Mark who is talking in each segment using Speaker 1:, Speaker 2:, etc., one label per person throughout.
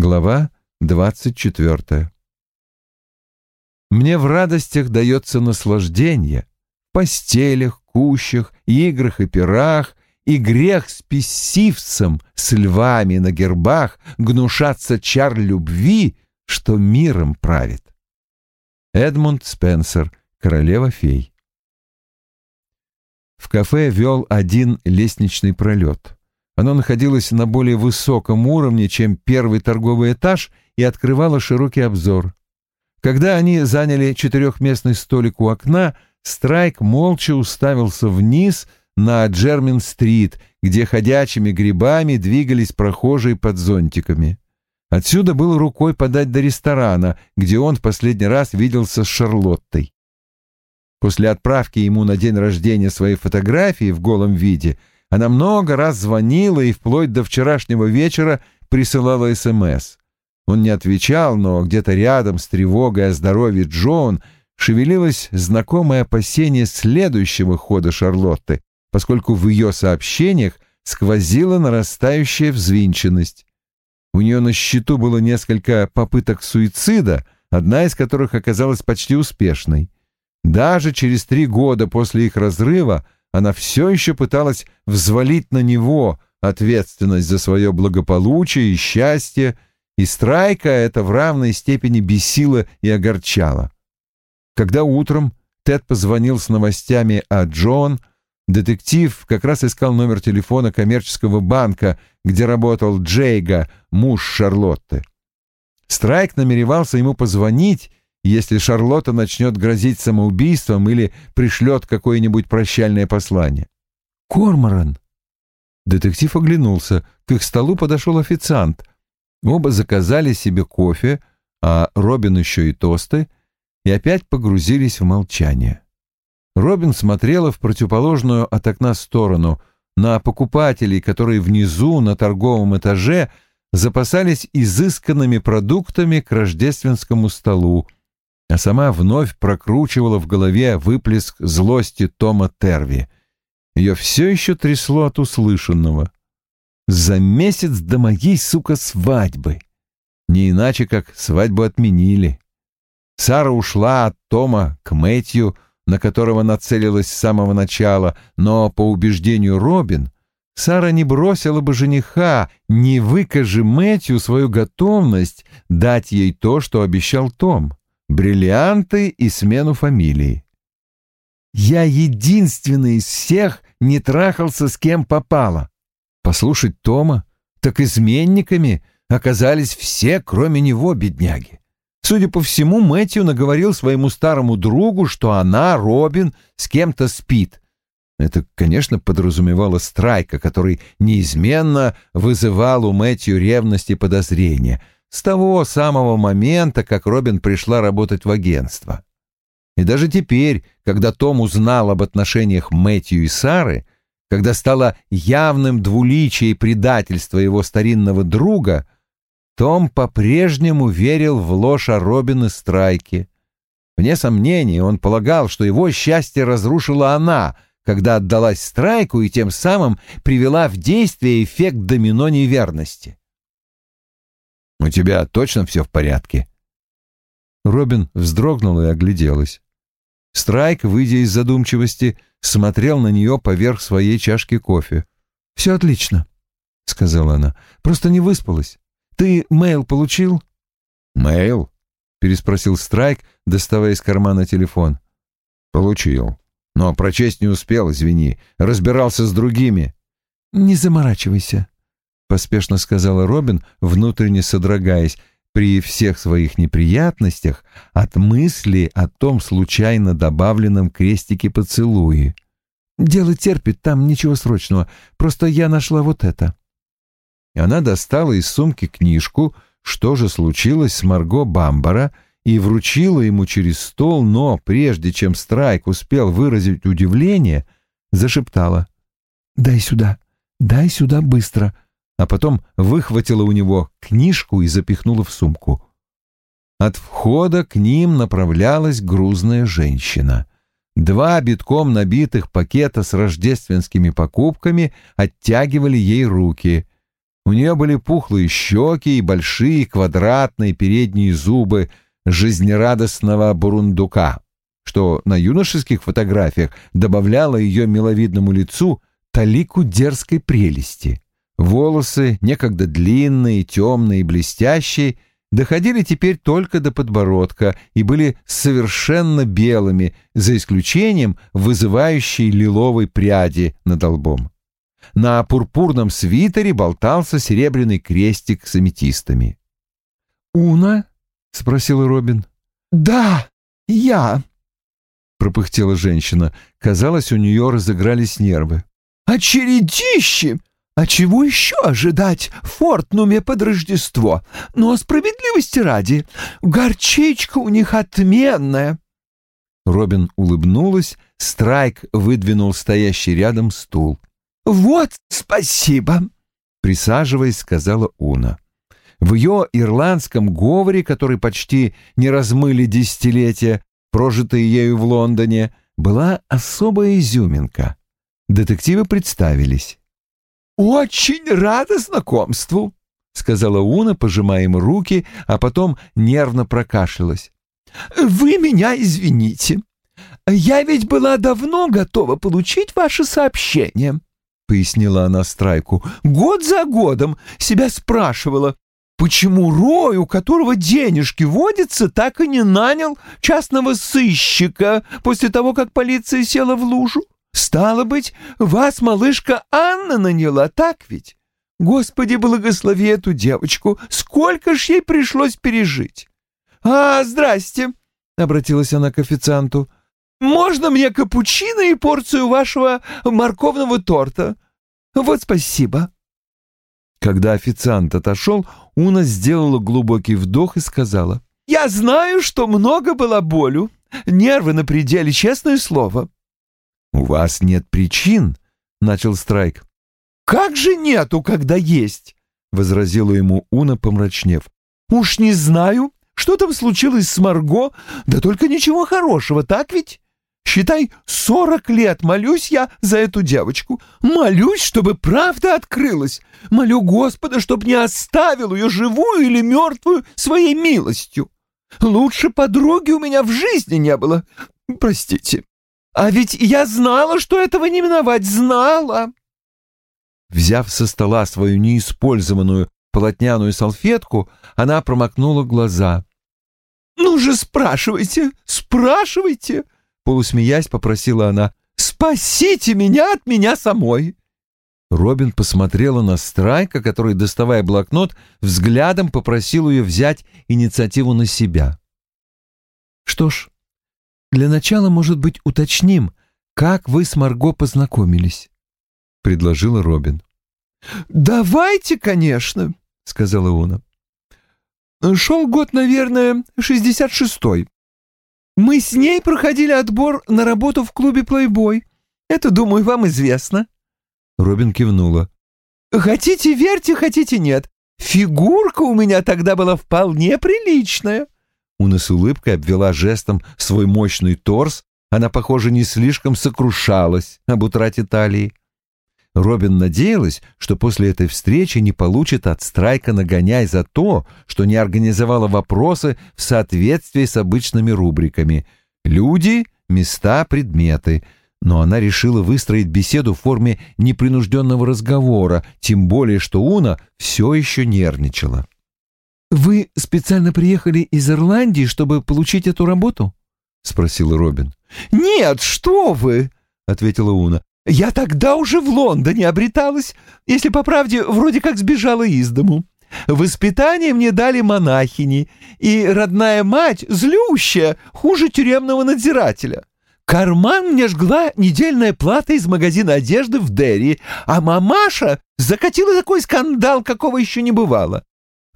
Speaker 1: Глава двадцать четвертая. Мне в радостях дается наслаждение, в постелях, кущах, играх и пирах, и грех с пессивцем, с львами на гербах гнушаться чар любви, что миром правит. Эдмунд Спенсер, королева фей. В кафе вел один лестничный пролет. Оно находилось на более высоком уровне, чем первый торговый этаж, и открывало широкий обзор. Когда они заняли четырехместный столик у окна, Страйк молча уставился вниз на Джермин-стрит, где ходячими грибами двигались прохожие под зонтиками. Отсюда было рукой подать до ресторана, где он в последний раз виделся с Шарлоттой. После отправки ему на день рождения своей фотографии в голом виде она много раз звонила и вплоть до вчерашнего вечера присылала СМС. Он не отвечал, но где-то рядом с тревогой о здоровье Джон шевелилось знакомое опасение следующего хода Шарлотты, поскольку в ее сообщениях сквозила нарастающая взвинченность. У нее на счету было несколько попыток суицида, одна из которых оказалась почти успешной. Даже через три года после их разрыва она все еще пыталась взвалить на него ответственность за свое благополучие и счастье, и Страйка это в равной степени бесило и огорчало. Когда утром Тед позвонил с новостями о Джон, детектив как раз искал номер телефона коммерческого банка, где работал Джейга, муж Шарлотты. Страйк намеревался ему позвонить если Шарлотта начнет грозить самоубийством или пришлет какое-нибудь прощальное послание. «Корморан!» Детектив оглянулся. К их столу подошел официант. Оба заказали себе кофе, а Робин еще и тосты, и опять погрузились в молчание. Робин смотрела в противоположную от окна сторону, на покупателей, которые внизу, на торговом этаже, запасались изысканными продуктами к рождественскому столу — а сама вновь прокручивала в голове выплеск злости Тома Терви. Ее все еще трясло от услышанного. «За месяц до моей, сука, свадьбы!» Не иначе, как свадьбу отменили. Сара ушла от Тома к Мэтью, на которого нацелилась с самого начала, но, по убеждению Робин, Сара не бросила бы жениха, не выкажи Мэтью свою готовность дать ей то, что обещал Том бриллианты и смену фамилии. Я единственный из всех не трахался с кем попало. Послушать Тома, так изменниками оказались все, кроме него, бедняги. Судя по всему, Мэтью наговорил своему старому другу, что она, Робин, с кем-то спит. Это, конечно, подразумевало Страйка, который неизменно вызывал у Мэтью ревность и подозрения — с того самого момента, как Робин пришла работать в агентство. И даже теперь, когда Том узнал об отношениях Мэтью и Сары, когда стало явным двуличие и предательство его старинного друга, том по-прежнему верил в ложь о Робин Страйке. Вне сомнения, он полагал, что его счастье разрушила она, когда отдалась Страйку и тем самым привела в действие эффект домино неверности. «У тебя точно все в порядке?» Робин вздрогнула и огляделась. Страйк, выйдя из задумчивости, смотрел на нее поверх своей чашки кофе. «Все отлично», — сказала она. «Просто не выспалась. Ты мейл получил?» «Мейл?» — переспросил Страйк, доставая из кармана телефон. «Получил. Но прочесть не успел, извини. Разбирался с другими». «Не заморачивайся», — поспешно сказала Робин, внутренне содрогаясь, при всех своих неприятностях от мысли о том случайно добавленном крестике поцелуи. «Дело терпит, там ничего срочного, просто я нашла вот это». Она достала из сумки книжку «Что же случилось с Марго Бамбара» и вручила ему через стол, но, прежде чем Страйк успел выразить удивление, зашептала «Дай сюда, дай сюда быстро», а потом выхватила у него книжку и запихнула в сумку. От входа к ним направлялась грузная женщина. Два битком набитых пакета с рождественскими покупками оттягивали ей руки. У нее были пухлые щеки и большие квадратные передние зубы жизнерадостного бурундука, что на юношеских фотографиях добавляло ее миловидному лицу талику дерзкой прелести. Волосы, некогда длинные, темные и блестящие, доходили теперь только до подбородка и были совершенно белыми, за исключением вызывающей лиловой пряди над лбом. На пурпурном свитере болтался серебряный крестик с аметистами.
Speaker 2: «Уна?» — спросила Робин.
Speaker 3: «Да, я», —
Speaker 1: пропыхтела женщина. Казалось, у нее разыгрались нервы.
Speaker 3: «Очередище! А чего еще ожидать в Фортнуме под Рождество? Но справедливости ради, горчичка у них отменная».
Speaker 1: Робин улыбнулась, Страйк выдвинул стоящий рядом стул.
Speaker 3: «Вот спасибо», —
Speaker 1: присаживаясь, сказала Уна. В ее ирландском говоре, который почти не размыли десятилетия, прожитые ею в Лондоне, была особая изюминка. Детективы представились.
Speaker 3: «Очень рада знакомству», — сказала Уна, пожимая им руки, а потом нервно прокашлялась. «Вы меня извините. Я ведь была давно готова получить ваше сообщение», — пояснила она Страйку. «Год за годом себя спрашивала, почему Рой, у которого денежки водятся, так и не нанял частного сыщика после того, как полиция села в лужу? Стало быть, вас малышка Анна наняла, так ведь? Господи, благослови эту девочку, сколько ж ей пришлось пережить. А, здрасте, — обратилась она к официанту. Можно мне капучино и порцию вашего морковного торта? Вот спасибо. Когда официант отошел, Уна сделала глубокий вдох и сказала. «Я знаю, что много было болю. Нервы на пределе, честное слово.
Speaker 1: «У вас нет причин», — начал Страйк.
Speaker 3: «Как же нету, когда есть?» — возразила ему Уна, помрачнев. «Уж не знаю, что там случилось с Марго, да только ничего хорошего, так ведь? Считай, сорок лет молюсь я за эту девочку. Молюсь, чтобы правда открылась. Молю Господа, чтоб не оставил ее живую или мертвую своей милостью. Лучше подруги у меня в жизни не было. Простите, а ведь я знала, что этого не миновать, знала. Взяв со стола свою неиспользованную полотняную салфетку, она промокнула глаза. «Ну же, спрашивайте, спрашивайте!» Полусмеясь, попросила она. «Спасите меня от меня самой!» Робин посмотрела на Страйка, который, доставая блокнот, взглядом попросил ее взять инициативу на себя.
Speaker 2: «Что ж, для начала, может быть, уточним, как вы с Марго познакомились?» — предложила Робин.
Speaker 3: «Давайте, конечно», — сказала Уна. «Шел год, наверное, шестьдесят шестой. Мы с ней проходили отбор на работу в клубе «Плейбой». Это, думаю, вам известно».
Speaker 1: Робин кивнула.
Speaker 3: «Хотите верьте, хотите нет. Фигурка у меня тогда была вполне приличная.
Speaker 1: Уна с улыбкой обвела жестом свой мощный торс. Она, похоже, не слишком сокрушалась об утрате талии. Робин надеялась, что после этой встречи не получит от Страйка нагоняй за то, что не организовала вопросы в соответствии с обычными рубриками «Люди», «Места», «Предметы». Но она решила выстроить беседу в форме непринужденного разговора, тем более что Уна все еще нервничала.
Speaker 2: «Вы специально приехали из Ирландии, чтобы получить эту работу?» — спросила Робин.
Speaker 3: «Нет, что вы!» — ответила Уна. «Я тогда уже в Лондоне обреталась, если по правде вроде как сбежала из дому. Воспитание мне дали монахини, и родная мать злющая, хуже тюремного надзирателя. Карман мне жгла недельная плата из магазина одежды в Дерри, а мамаша закатила такой скандал, какого еще не бывало.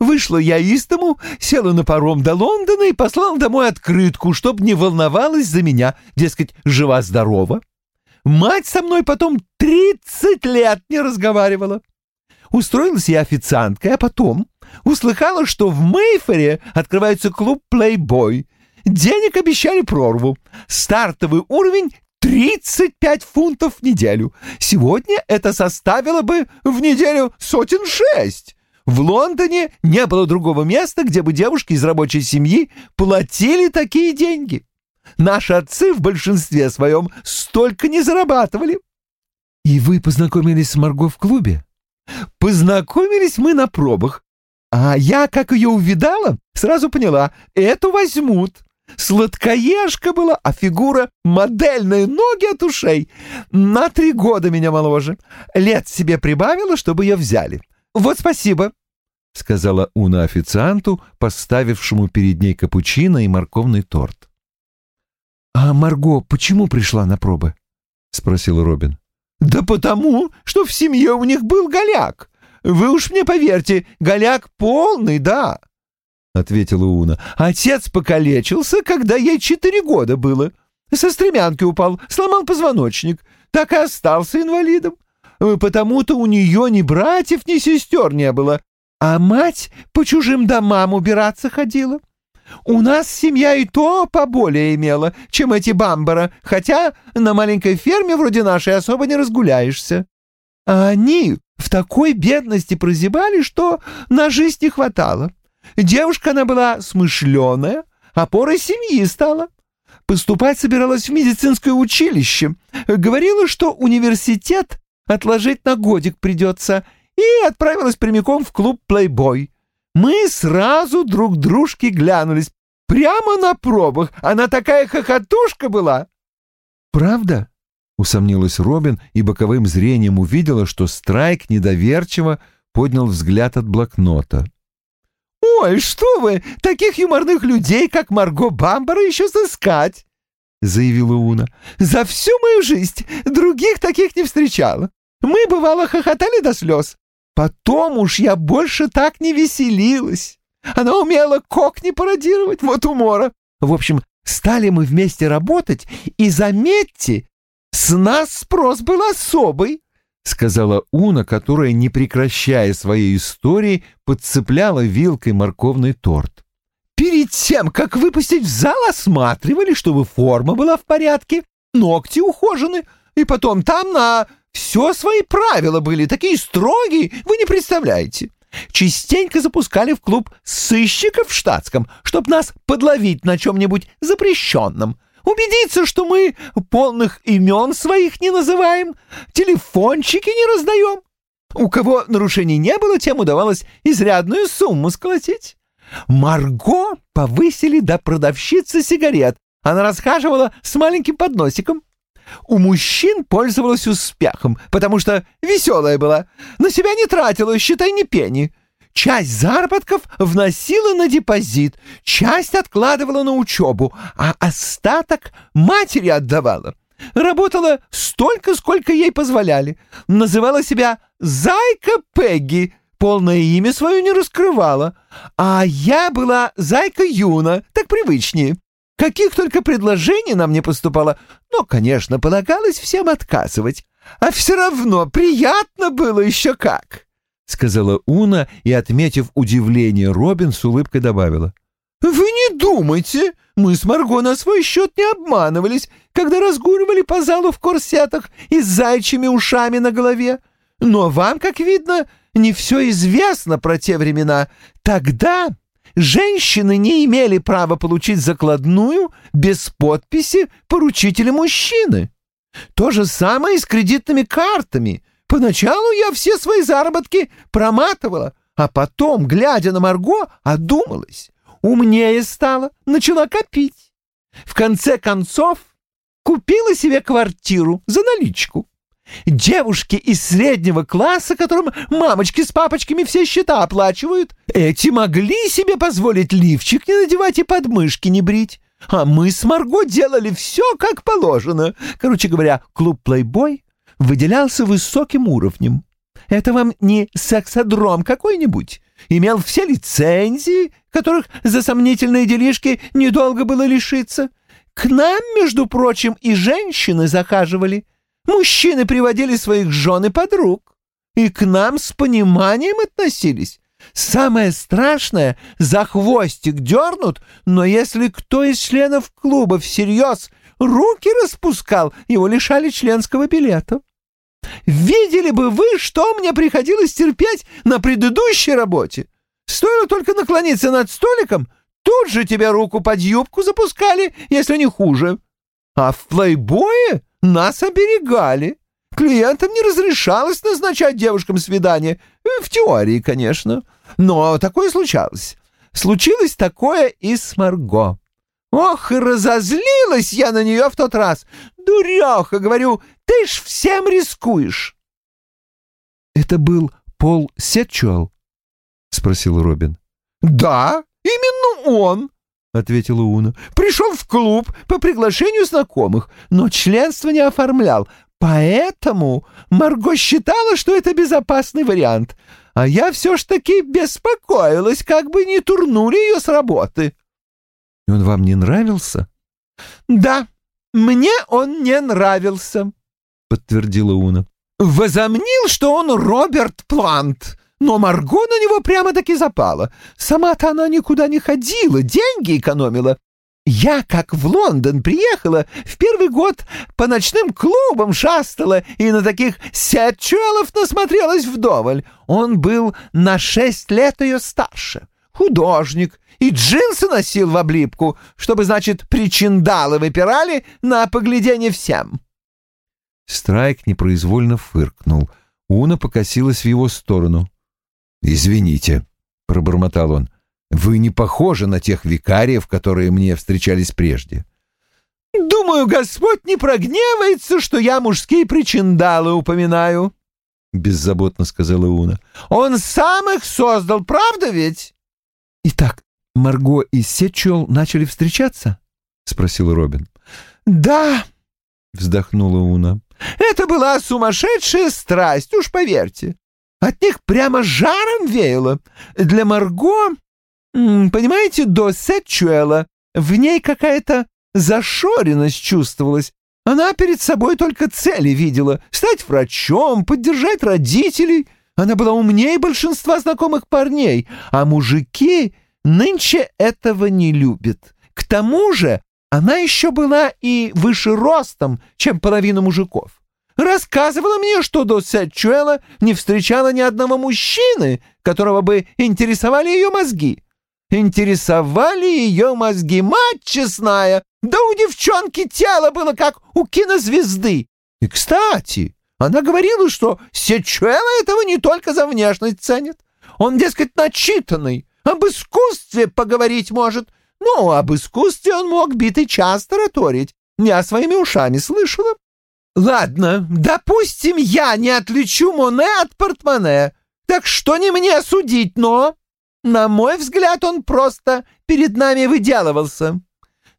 Speaker 3: Вышла я из дому, села на паром до Лондона и послала домой открытку, чтоб не волновалась за меня, дескать, жива-здорова. Мать со мной потом тридцать лет не разговаривала. Устроилась я официанткой, а потом услыхала, что в Мейфоре открывается клуб «Плейбой». Денег обещали прорву. Стартовый уровень 35 фунтов в неделю. Сегодня это составило бы в неделю сотен шесть. В Лондоне не было другого места, где бы девушки из рабочей семьи платили такие деньги. Наши отцы в большинстве своем столько не зарабатывали.
Speaker 2: И вы познакомились с Марго в клубе?
Speaker 3: Познакомились мы на пробах. А я, как ее увидала, сразу поняла, эту возьмут. Сладкоежка была, а фигура модельная, ноги от ушей. На три года меня моложе. Лет себе прибавила, чтобы ее взяли. Вот спасибо, — сказала Уна официанту, поставившему перед ней капучино и морковный торт.
Speaker 2: «А Марго почему пришла на пробы?» — спросил Робин.
Speaker 3: «Да потому, что в семье у них был голяк. Вы уж мне поверьте, голяк полный, да», — ответила Уна. «Отец покалечился, когда ей четыре года было. Со стремянки упал, сломал позвоночник, так и остался инвалидом. Потому-то у нее ни братьев, ни сестер не было, а мать по чужим домам убираться ходила. У нас семья и то поболее имела, чем эти бамбара, хотя на маленькой ферме вроде нашей особо не разгуляешься. А они в такой бедности прозябали, что на жизнь не хватало. Девушка она была смышленая, опорой семьи стала. Поступать собиралась в медицинское училище. Говорила, что университет отложить на годик придется, и отправилась прямиком в клуб «Плейбой». Мы сразу друг дружке глянулись. Прямо на пробах. Она такая хохотушка была.
Speaker 2: «Правда?» — усомнилась Робин и боковым зрением увидела, что Страйк недоверчиво поднял взгляд от блокнота.
Speaker 3: «Ой, что вы! Таких юморных людей, как Марго Бамбара, еще сыскать!» — заявила Уна. «За всю мою жизнь других таких не встречала. Мы, бывало, хохотали до слез. Потом уж я больше так не веселилась. Она умела кокни пародировать, вот умора. В общем, стали мы вместе работать, и, заметьте, с нас спрос был особый. — сказала Уна, которая, не прекращая своей истории, подцепляла вилкой морковный торт. «Перед тем, как выпустить в зал, осматривали, чтобы форма была в порядке, ногти ухожены, и потом там на все свои правила были, такие строгие, вы не представляете. Частенько запускали в клуб сыщиков в штатском, чтоб нас подловить на чем-нибудь запрещенном. Убедиться, что мы полных имен своих не называем, телефончики не раздаем. У кого нарушений не было, тем удавалось изрядную сумму сколотить. Марго повысили до продавщицы сигарет. Она расхаживала с маленьким подносиком у мужчин пользовалась успехом, потому что веселая была, на себя не тратила, считай, ни пени. Часть заработков вносила на депозит, часть откладывала на учебу, а остаток матери отдавала. Работала столько, сколько ей позволяли. Называла себя «Зайка Пегги», полное имя свое не раскрывала. А я была Зайка Юна, так привычнее. Каких только предложений нам не поступало, но, конечно, полагалось всем отказывать. А все равно приятно было еще как, — сказала Уна и, отметив удивление, Робин с улыбкой добавила. «Вы не думайте, мы с Марго на свой счет не обманывались, когда разгуливали по залу в корсетах и с зайчими ушами на голове. Но вам, как видно, не все известно про те времена. Тогда женщины не имели права получить закладную без подписи поручителя мужчины. То же самое и с кредитными картами. Поначалу я все свои заработки проматывала, а потом, глядя на Марго, одумалась. Умнее стала, начала копить. В конце концов, купила себе квартиру за наличку. Девушки из среднего класса, которым мамочки с папочками все счета оплачивают, эти могли себе позволить лифчик не надевать и подмышки не брить. А мы с Марго делали все как положено. Короче говоря, клуб «Плейбой» выделялся высоким уровнем. Это вам не сексодром какой-нибудь. Имел все лицензии, которых за сомнительные делишки недолго было лишиться. К нам, между прочим, и женщины захаживали. Мужчины приводили своих жен и подруг, и к нам с пониманием относились. Самое страшное — за хвостик дернут, но если кто из членов клуба всерьез руки распускал, его лишали членского билета. Видели бы вы, что мне приходилось терпеть на предыдущей работе. Стоило только наклониться над столиком, тут же тебя руку под юбку запускали, если не хуже. А в плейбое нас оберегали. Клиентам не разрешалось назначать девушкам свидание. В теории, конечно. Но такое случалось. Случилось такое и с Марго. Ох, и разозлилась я на нее в тот раз. Дуреха, говорю, ты ж всем рискуешь.
Speaker 2: Это был Пол Сетчуэлл? Спросил Робин.
Speaker 3: Да, именно он, ответила Уна. Пришел в клуб по приглашению знакомых, но членство не оформлял. Поэтому Марго считала, что это безопасный вариант. А я все ж таки беспокоилась, как бы не турнули ее с работы.
Speaker 2: Он вам не нравился?
Speaker 3: Да, мне он не нравился, подтвердила Уна. Возомнил, что он Роберт Плант, но Марго на него прямо-таки запала. Сама-то она никуда не ходила, деньги экономила. Я, как в Лондон приехала, в первый год по ночным клубам шастала и на таких сятчуэлов насмотрелась вдоволь. Он был на шесть лет ее старше, художник, и джинсы носил в облипку, чтобы, значит, причиндалы выпирали на поглядение всем.
Speaker 1: Страйк непроизвольно фыркнул. Уна покосилась в его сторону. «Извините», — пробормотал он, — «вы не похожи на тех викариев, которые мне встречались прежде».
Speaker 3: «Думаю, Господь не прогневается, что я мужские причиндалы упоминаю», — беззаботно сказала Уна. «Он сам их создал, правда ведь?»
Speaker 2: «Итак, Марго и Сечел начали встречаться?» — спросил Робин.
Speaker 3: «Да», — вздохнула Уна. «Это была сумасшедшая страсть, уж поверьте. От них прямо жаром веяло. Для Марго, понимаете, до Сетчуэла в ней какая-то зашоренность чувствовалась. Она перед собой только цели видела — стать врачом, поддержать родителей. Она была умнее большинства знакомых парней, а мужики нынче этого не любят. К тому же она еще была и выше ростом, чем половина мужиков. Рассказывала мне, что до Сетчуэла не встречала ни одного мужчины, которого бы интересовали ее мозги. Интересовали ее мозги, мать честная! Да у девчонки тело было как у кинозвезды. И, кстати, она говорила, что Сетчуэла этого не только за внешность ценит. Он, дескать, начитанный, об искусстве поговорить может. Ну, об искусстве он мог битый час тараторить. Я своими ушами слышала. Ладно, допустим, я не отличу Моне от портмоне. Так что не мне судить, но... На мой взгляд, он просто перед нами выделывался.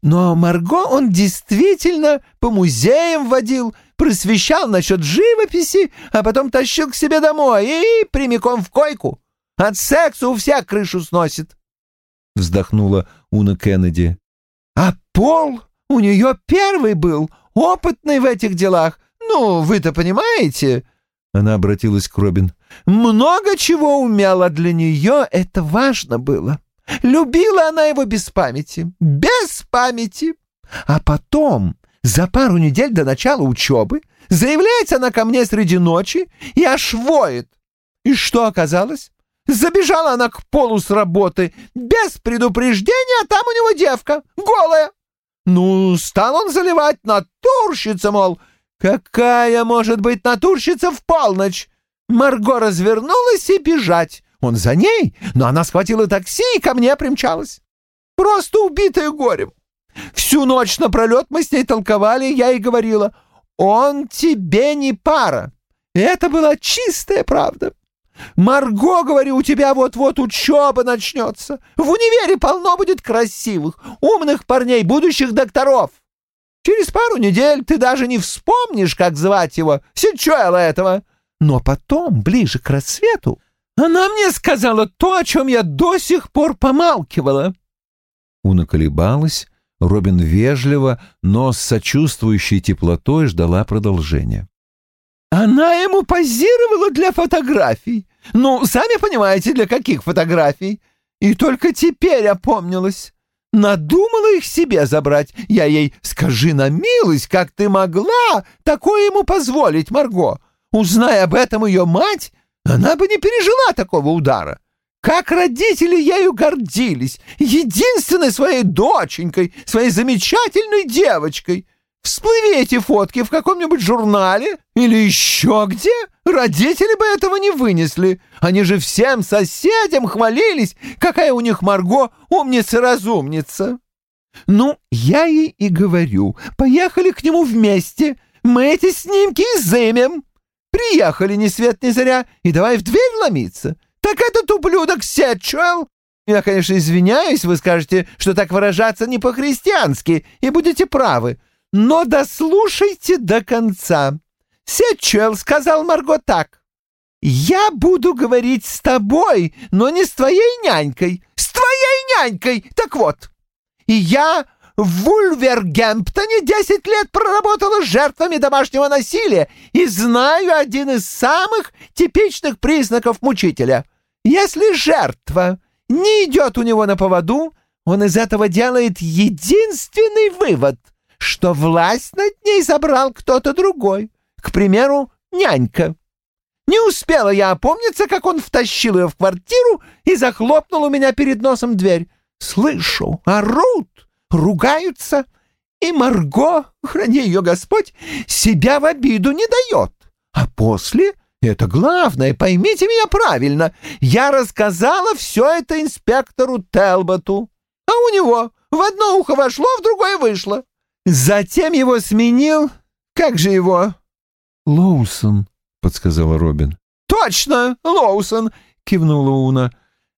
Speaker 3: Но Марго он действительно по музеям водил, просвещал насчет живописи, а потом тащил к себе домой и прямиком в койку. От секса у всех крышу сносит. Вздохнула Уна Кеннеди. А Пол у нее первый был, опытный в этих делах. Ну, вы-то понимаете? Она обратилась к Робин. Много чего умела для нее, это важно было. Любила она его без памяти, без памяти. А потом, за пару недель до начала учебы, заявляется она ко мне среди ночи и аж воет. И что оказалось? Забежала она к полу с работы без предупреждения, а там у него девка, голая. Ну, стал он заливать натурщица, мол, какая может быть натурщица в полночь? Марго развернулась и бежать. Он за ней, но она схватила такси и ко мне примчалась. Просто убитая горем. Всю ночь напролет мы с ней толковали, я ей говорила, он тебе не пара. И это была чистая правда. Марго, говорю, у тебя вот-вот учеба начнется. В универе полно будет красивых, умных парней, будущих докторов. Через пару недель ты даже не вспомнишь, как звать его, Синчуэла этого. Но потом, ближе к рассвету, она мне сказала то, о чем я до сих пор помалкивала.
Speaker 1: Уна колебалась, Робин вежливо, но с сочувствующей теплотой ждала продолжения.
Speaker 3: Она ему позировала для фотографий. Ну, сами понимаете, для каких фотографий. И только теперь опомнилась. Надумала их себе забрать. Я ей, скажи на милость, как ты могла такое ему позволить, Марго? Узная об этом ее мать, она бы не пережила такого удара. Как родители ею гордились, единственной своей доченькой, своей замечательной девочкой. Всплыви эти фотки в каком-нибудь журнале или еще где, родители бы этого не вынесли. Они же всем соседям хвалились, какая у них Марго умница-разумница. Ну, я ей и говорю, поехали к нему вместе, мы эти снимки изымем. Приехали ни свет ни заря, и давай в дверь ломиться. Так этот ублюдок Сетчуэлл... Я, конечно, извиняюсь, вы скажете, что так выражаться не по-христиански, и будете правы. Но дослушайте до конца. Сетчуэлл сказал Марго так. «Я буду говорить с тобой, но не с твоей нянькой. С твоей нянькой! Так вот, и я в Вульвергемптоне десять лет проработала жертвами домашнего насилия и знаю один из самых типичных признаков мучителя. Если жертва не идет у него на поводу, он из этого делает единственный вывод, что власть над ней забрал кто-то другой, к примеру, нянька. Не успела я опомниться, как он втащил ее в квартиру и захлопнул у меня перед носом дверь. Слышу, орут, ругаются, и Марго, храни ее Господь, себя в обиду не дает. А после это главное, поймите меня правильно. Я рассказала все это инспектору Телботу. А у него в одно ухо вошло, в другое вышло. Затем его сменил... Как же его?
Speaker 1: Лоусон, подсказала Робин.
Speaker 3: Точно, Лоусон, кивнула Уна.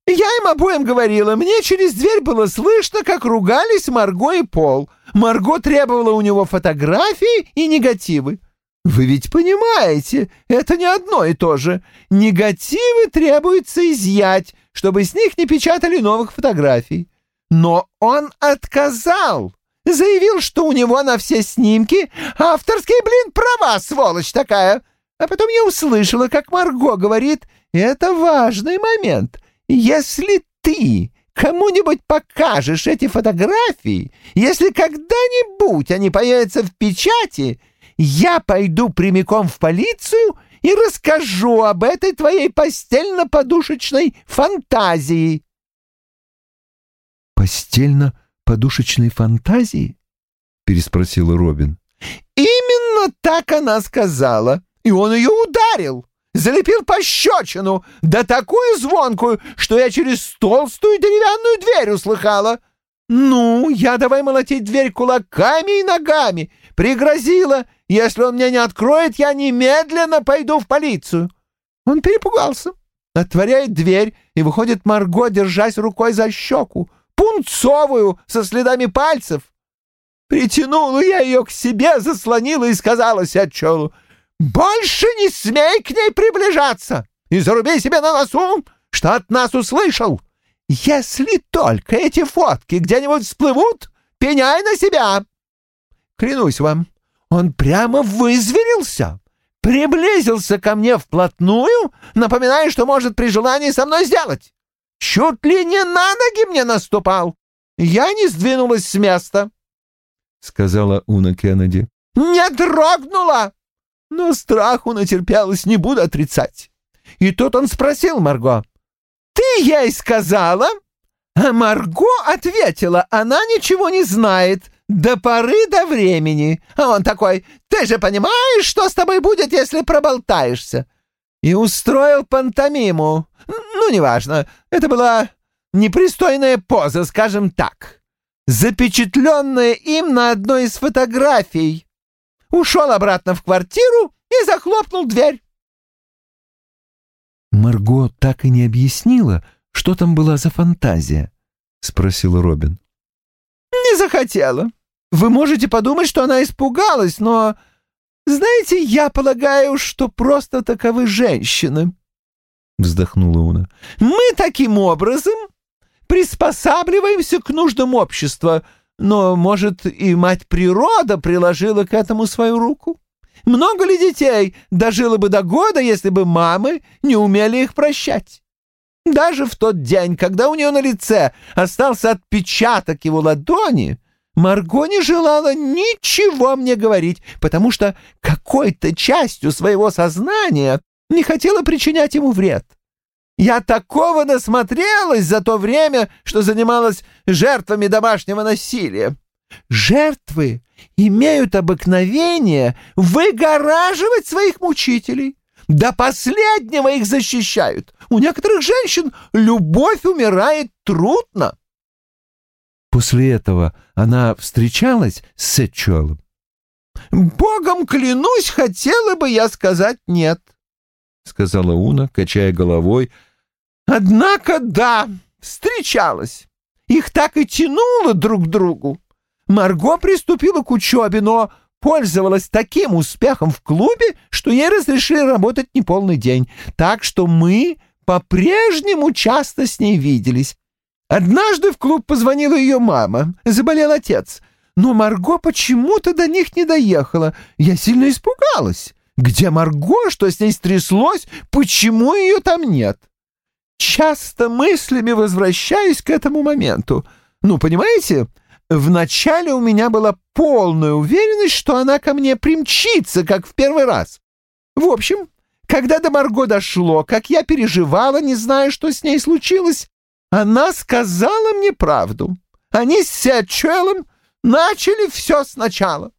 Speaker 3: Я им обоим говорила, мне через дверь было слышно, как ругались Марго и Пол. Марго требовала у него фотографии и негативы. Вы ведь понимаете, это не одно и то же. Негативы требуется изъять, чтобы с них не печатали новых фотографий. Но он отказал. Заявил, что у него на все снимки авторские, блин, права, сволочь такая. А потом я услышала, как Марго говорит, это важный момент. Если ты кому-нибудь покажешь эти фотографии, если когда-нибудь они появятся в печати, я пойду прямиком в полицию и расскажу об этой твоей постельно-подушечной фантазии.
Speaker 1: «Постельно-подушечной фантазии?» — переспросила Робин.
Speaker 3: «Именно так она сказала, и он ее ударил, залепил пощечину, да такую звонкую, что я через толстую деревянную дверь услыхала. Ну, я давай молотить дверь кулаками и ногами, пригрозила если он мне не откроет, я немедленно пойду в полицию. Он перепугался, отворяет дверь, и выходит Марго, держась рукой за щеку, пунцовую, со следами пальцев. Притянула я ее к себе, заслонила и сказала Сетчелу, «Больше не смей к ней приближаться и заруби себе на носу, что от нас услышал. Если только эти фотки где-нибудь всплывут, пеняй на себя. Клянусь вам, он прямо вызверился, приблизился ко мне вплотную, напоминая, что может при желании со мной сделать. Чуть ли не на ноги мне наступал. Я не сдвинулась с места, — сказала Уна Кеннеди. Не дрогнула! Но страху натерпелась, не буду отрицать. И тут он спросил Марго. «Ты ей сказала?» А Марго ответила, она ничего не знает, до поры до времени. А он такой, ты же понимаешь, что с тобой будет, если проболтаешься? И устроил пантомиму. Ну, неважно, это была непристойная поза, скажем так, запечатленная им на одной из фотографий. Ушел обратно в квартиру и захлопнул дверь.
Speaker 1: Марго так и не объяснила, что там была за фантазия, — спросила Робин.
Speaker 3: Не захотела. Вы можете подумать, что она испугалась, но... Знаете, я полагаю, что просто таковы женщины. Вздохнула Уна. Мы таким образом приспосабливаемся к нуждам общества, но, может, и мать природа приложила к этому свою руку? Много ли детей дожило бы до года, если бы мамы не умели их прощать? Даже в тот день, когда у нее на лице остался отпечаток его ладони, Марго не желала ничего мне говорить, потому что какой-то частью своего сознания не хотела причинять ему вред. Я такого насмотрелась за то время, что занималась жертвами домашнего насилия. Жертвы имеют обыкновение выгораживать своих мучителей. До последнего их защищают. У некоторых женщин любовь умирает трудно.
Speaker 2: После этого она встречалась с Сетчуэлом?
Speaker 3: «Богом клянусь, хотела бы я сказать нет», — сказала Уна, качая головой. «Однако да, встречалась. Их так и тянуло друг к другу. Марго приступила к учебе, но пользовалась таким успехом в клубе, что ей разрешили работать неполный день. Так что мы по-прежнему часто с ней виделись. Однажды в клуб позвонила ее мама. Заболел отец. Но Марго почему-то до них не доехала. Я сильно испугалась. Где Марго? Что с ней стряслось? Почему ее там нет? Часто мыслями возвращаюсь к этому моменту. Ну, понимаете, Вначале у меня была полная уверенность, что она ко мне примчится, как в первый раз. В общем, когда до Марго дошло, как я переживала, не зная, что с ней случилось, она сказала мне правду. Они с Сетчуэлом начали все сначала.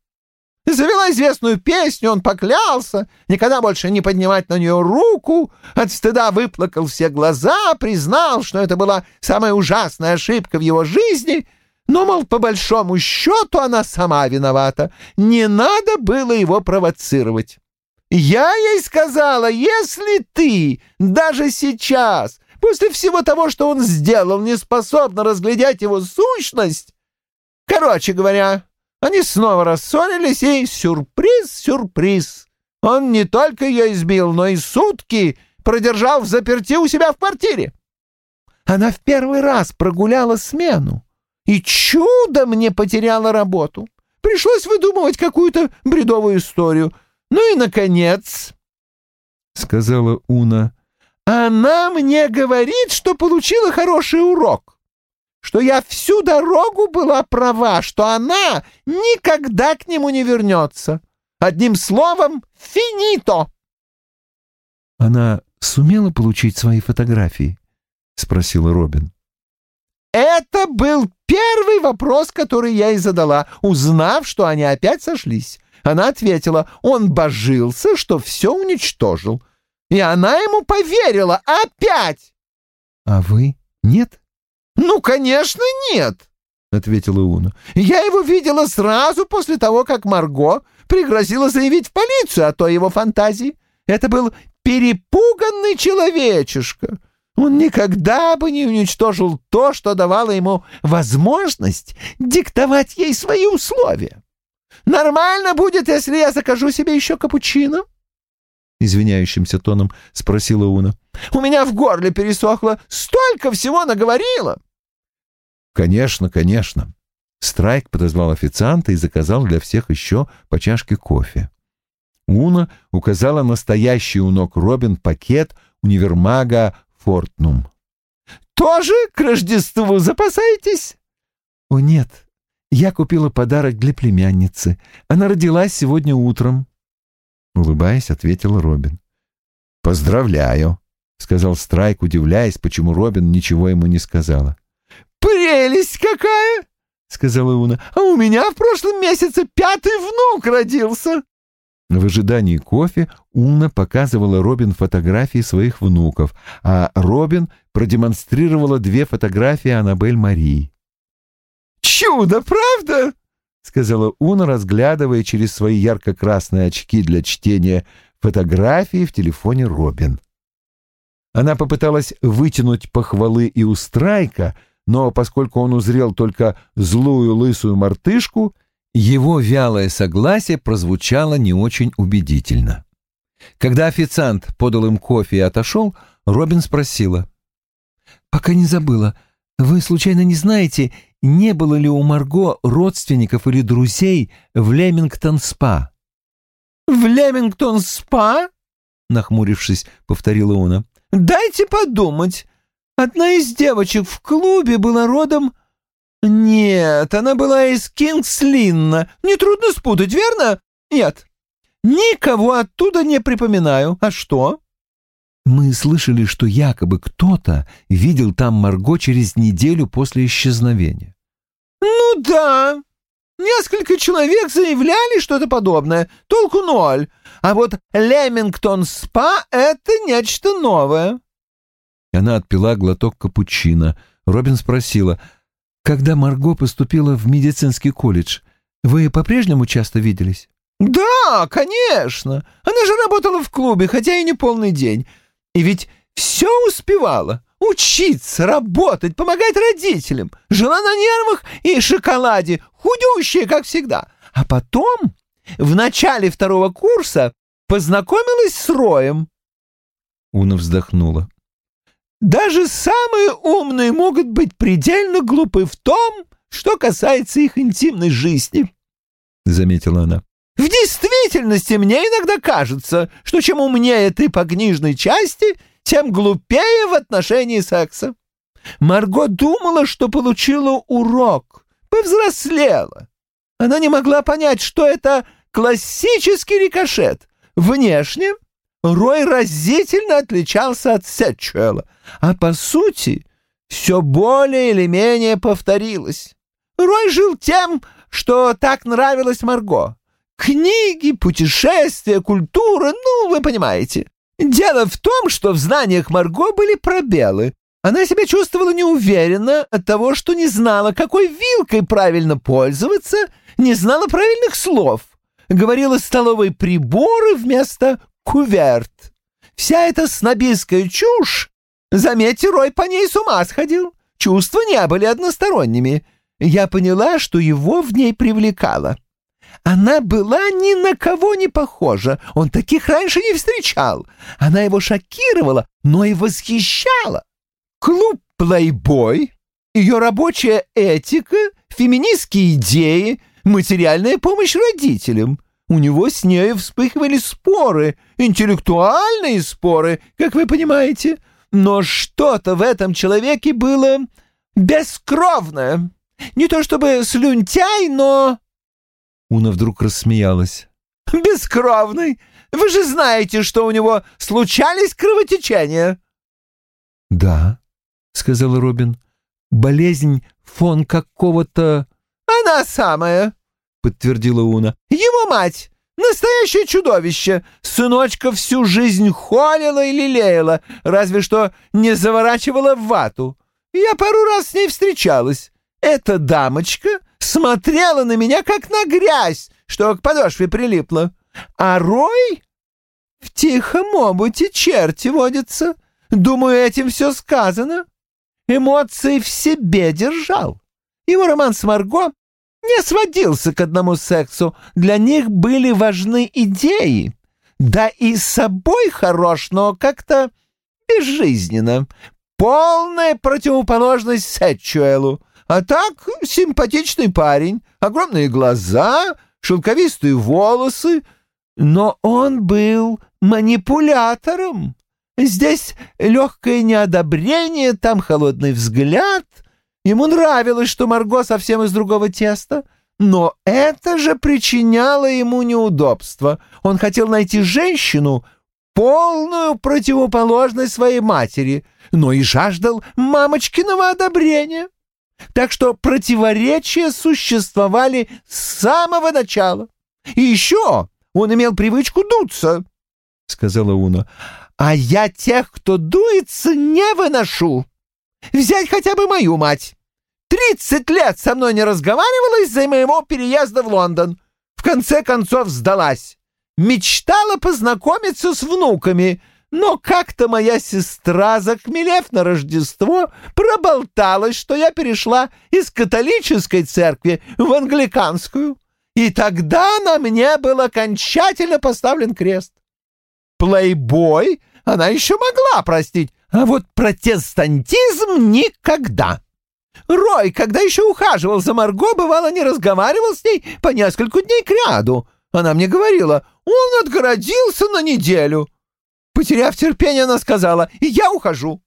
Speaker 3: Завела известную песню, он поклялся, никогда больше не поднимать на нее руку, от стыда выплакал все глаза, признал, что это была самая ужасная ошибка в его жизни — но, мол, по большому счету она сама виновата. Не надо было его провоцировать. Я ей сказала, если ты даже сейчас, после всего того, что он сделал, не способна разглядеть его сущность... Короче говоря, они снова рассорились, и сюрприз, сюрприз. Он не только ее избил, но и сутки продержал в заперти у себя в квартире. Она в первый раз прогуляла смену. И чудо мне потеряла работу. Пришлось выдумывать какую-то бредовую историю. Ну и, наконец, — сказала Уна, — она мне говорит, что получила хороший урок, что я всю дорогу была права, что она никогда к нему не вернется. Одним словом, финито.
Speaker 2: Она сумела получить свои фотографии? — спросила Робин.
Speaker 3: Это был первый вопрос, который я ей задала, узнав, что они опять сошлись. Она ответила, он божился, что все уничтожил. И она ему поверила опять.
Speaker 2: — А вы нет?
Speaker 3: — Ну, конечно, нет, — ответила Уна. — Я его видела сразу после того, как Марго пригрозила заявить в полицию о той его фантазии. Это был перепуганный человечишка. Он никогда бы не уничтожил то, что давало ему возможность диктовать ей свои условия. Нормально будет, если я закажу себе еще капучино? Извиняющимся тоном спросила Уна. У меня в горле пересохло, столько всего наговорила.
Speaker 1: Конечно, конечно. Страйк подозвал официанта и заказал для всех еще по чашке кофе. Уна указала настоящий у ног Робин пакет универмага Фортнум.
Speaker 3: «Тоже к Рождеству запасаетесь?»
Speaker 2: «О, нет. Я купила подарок для племянницы. Она родилась сегодня утром».
Speaker 1: Улыбаясь, ответила Робин. «Поздравляю», — сказал Страйк, удивляясь, почему Робин ничего ему не сказала.
Speaker 3: «Прелесть какая!» — сказала Уна. «А у меня в прошлом месяце пятый внук родился!»
Speaker 1: В ожидании кофе Уна показывала Робин фотографии своих внуков, а Робин продемонстрировала две фотографии Аннабель Марии.
Speaker 3: «Чудо, правда?» — сказала Уна, разглядывая через свои ярко-красные очки для чтения фотографии в телефоне Робин. Она попыталась вытянуть похвалы и у Страйка, но поскольку он узрел только злую лысую мартышку — его вялое согласие прозвучало не очень убедительно. Когда официант подал им кофе и отошел, Робин спросила.
Speaker 2: «Пока не забыла. Вы случайно не знаете, не было ли у Марго родственников или друзей в Лемингтон-спа?»
Speaker 3: «В Лемингтон-спа?» — нахмурившись, повторила Уна. «Дайте подумать. Одна из девочек в клубе была родом... Нет, она была из Кингслинна. Нетрудно спутать, верно? Нет. Никого оттуда не припоминаю. А что?
Speaker 2: Мы слышали, что якобы кто-то видел там Марго через неделю после исчезновения.
Speaker 3: Ну да. Несколько человек заявляли что-то подобное. Толку ноль. А вот Лемингтон-спа — это нечто новое.
Speaker 2: Она отпила глоток капучино. Робин спросила, «Когда Марго поступила в медицинский колледж, вы по-прежнему часто виделись?»
Speaker 3: «Да, конечно. Она же работала в клубе, хотя и не полный день. И ведь все успевала. Учиться, работать, помогать родителям. Жила на нервах и шоколаде, худющая, как всегда. А потом, в начале второго курса, познакомилась с Роем».
Speaker 2: Уна вздохнула.
Speaker 3: Даже самые умные могут быть предельно глупы в том, что касается их интимной жизни, — заметила она. В действительности мне иногда кажется, что чем умнее ты по книжной части, тем глупее в отношении секса. Марго думала, что получила урок, повзрослела. Она не могла понять, что это классический рикошет. Внешне Рой разительно отличался от Сетчуэла, а по сути все более или менее повторилось. Рой жил тем, что так нравилось Марго. Книги, путешествия, культура, ну, вы понимаете. Дело в том, что в знаниях Марго были пробелы. Она себя чувствовала неуверенно от того, что не знала, какой вилкой правильно пользоваться, не знала правильных слов. Говорила столовые приборы вместо куверт. Вся эта снобистская чушь, заметьте, Рой по ней с ума сходил. Чувства не были односторонними. Я поняла, что его в ней привлекало. Она была ни на кого не похожа, он таких раньше не встречал. Она его шокировала, но и восхищала. Клуб «Плейбой», ее рабочая этика, феминистские идеи, материальная помощь родителям. У него с ней вспыхивали споры, интеллектуальные споры, как вы понимаете. Но что-то в этом человеке было бескровное. Не то чтобы слюнтяй, но
Speaker 2: Уна вдруг рассмеялась.
Speaker 3: «Бескровный! Вы же знаете, что у него случались кровотечения!»
Speaker 2: «Да», — сказал Робин. «Болезнь фон какого-то...»
Speaker 3: «Она самая!» — подтвердила Уна. «Его мать! Настоящее чудовище! Сыночка всю жизнь холила и лелеяла, разве что не заворачивала в вату. Я пару раз с ней встречалась. Эта дамочка смотрела на меня, как на грязь, что к подошве прилипла. А Рой в тихом омуте черти водится. Думаю, этим все сказано. Эмоции в себе держал. Его роман с Марго не сводился к одному сексу. Для них были важны идеи. Да и собой хорош, но как-то безжизненно. Полная противоположность Сетчуэлу. А так симпатичный парень, огромные глаза, шелковистые волосы, но он был манипулятором. Здесь легкое неодобрение, там холодный взгляд. Ему нравилось, что Марго совсем из другого теста, но это же причиняло ему неудобства. Он хотел найти женщину, полную противоположность своей матери, но и жаждал мамочкиного одобрения. Так что противоречия существовали с самого начала. И еще он имел привычку дуться, — сказала Уна. А я тех, кто дуется, не выношу. Взять хотя бы мою мать. Тридцать лет со мной не разговаривала из-за моего переезда в Лондон. В конце концов сдалась. Мечтала познакомиться с внуками — но как-то моя сестра, захмелев на Рождество, проболталась, что я перешла из католической церкви в англиканскую, и тогда на мне был окончательно поставлен крест. Плейбой она еще могла простить, а вот протестантизм никогда. Рой, когда еще ухаживал за Марго, бывало, не разговаривал с ней по несколько дней кряду. Она мне говорила, он отгородился на неделю — Потеряв терпение, она сказала, «Я ухожу».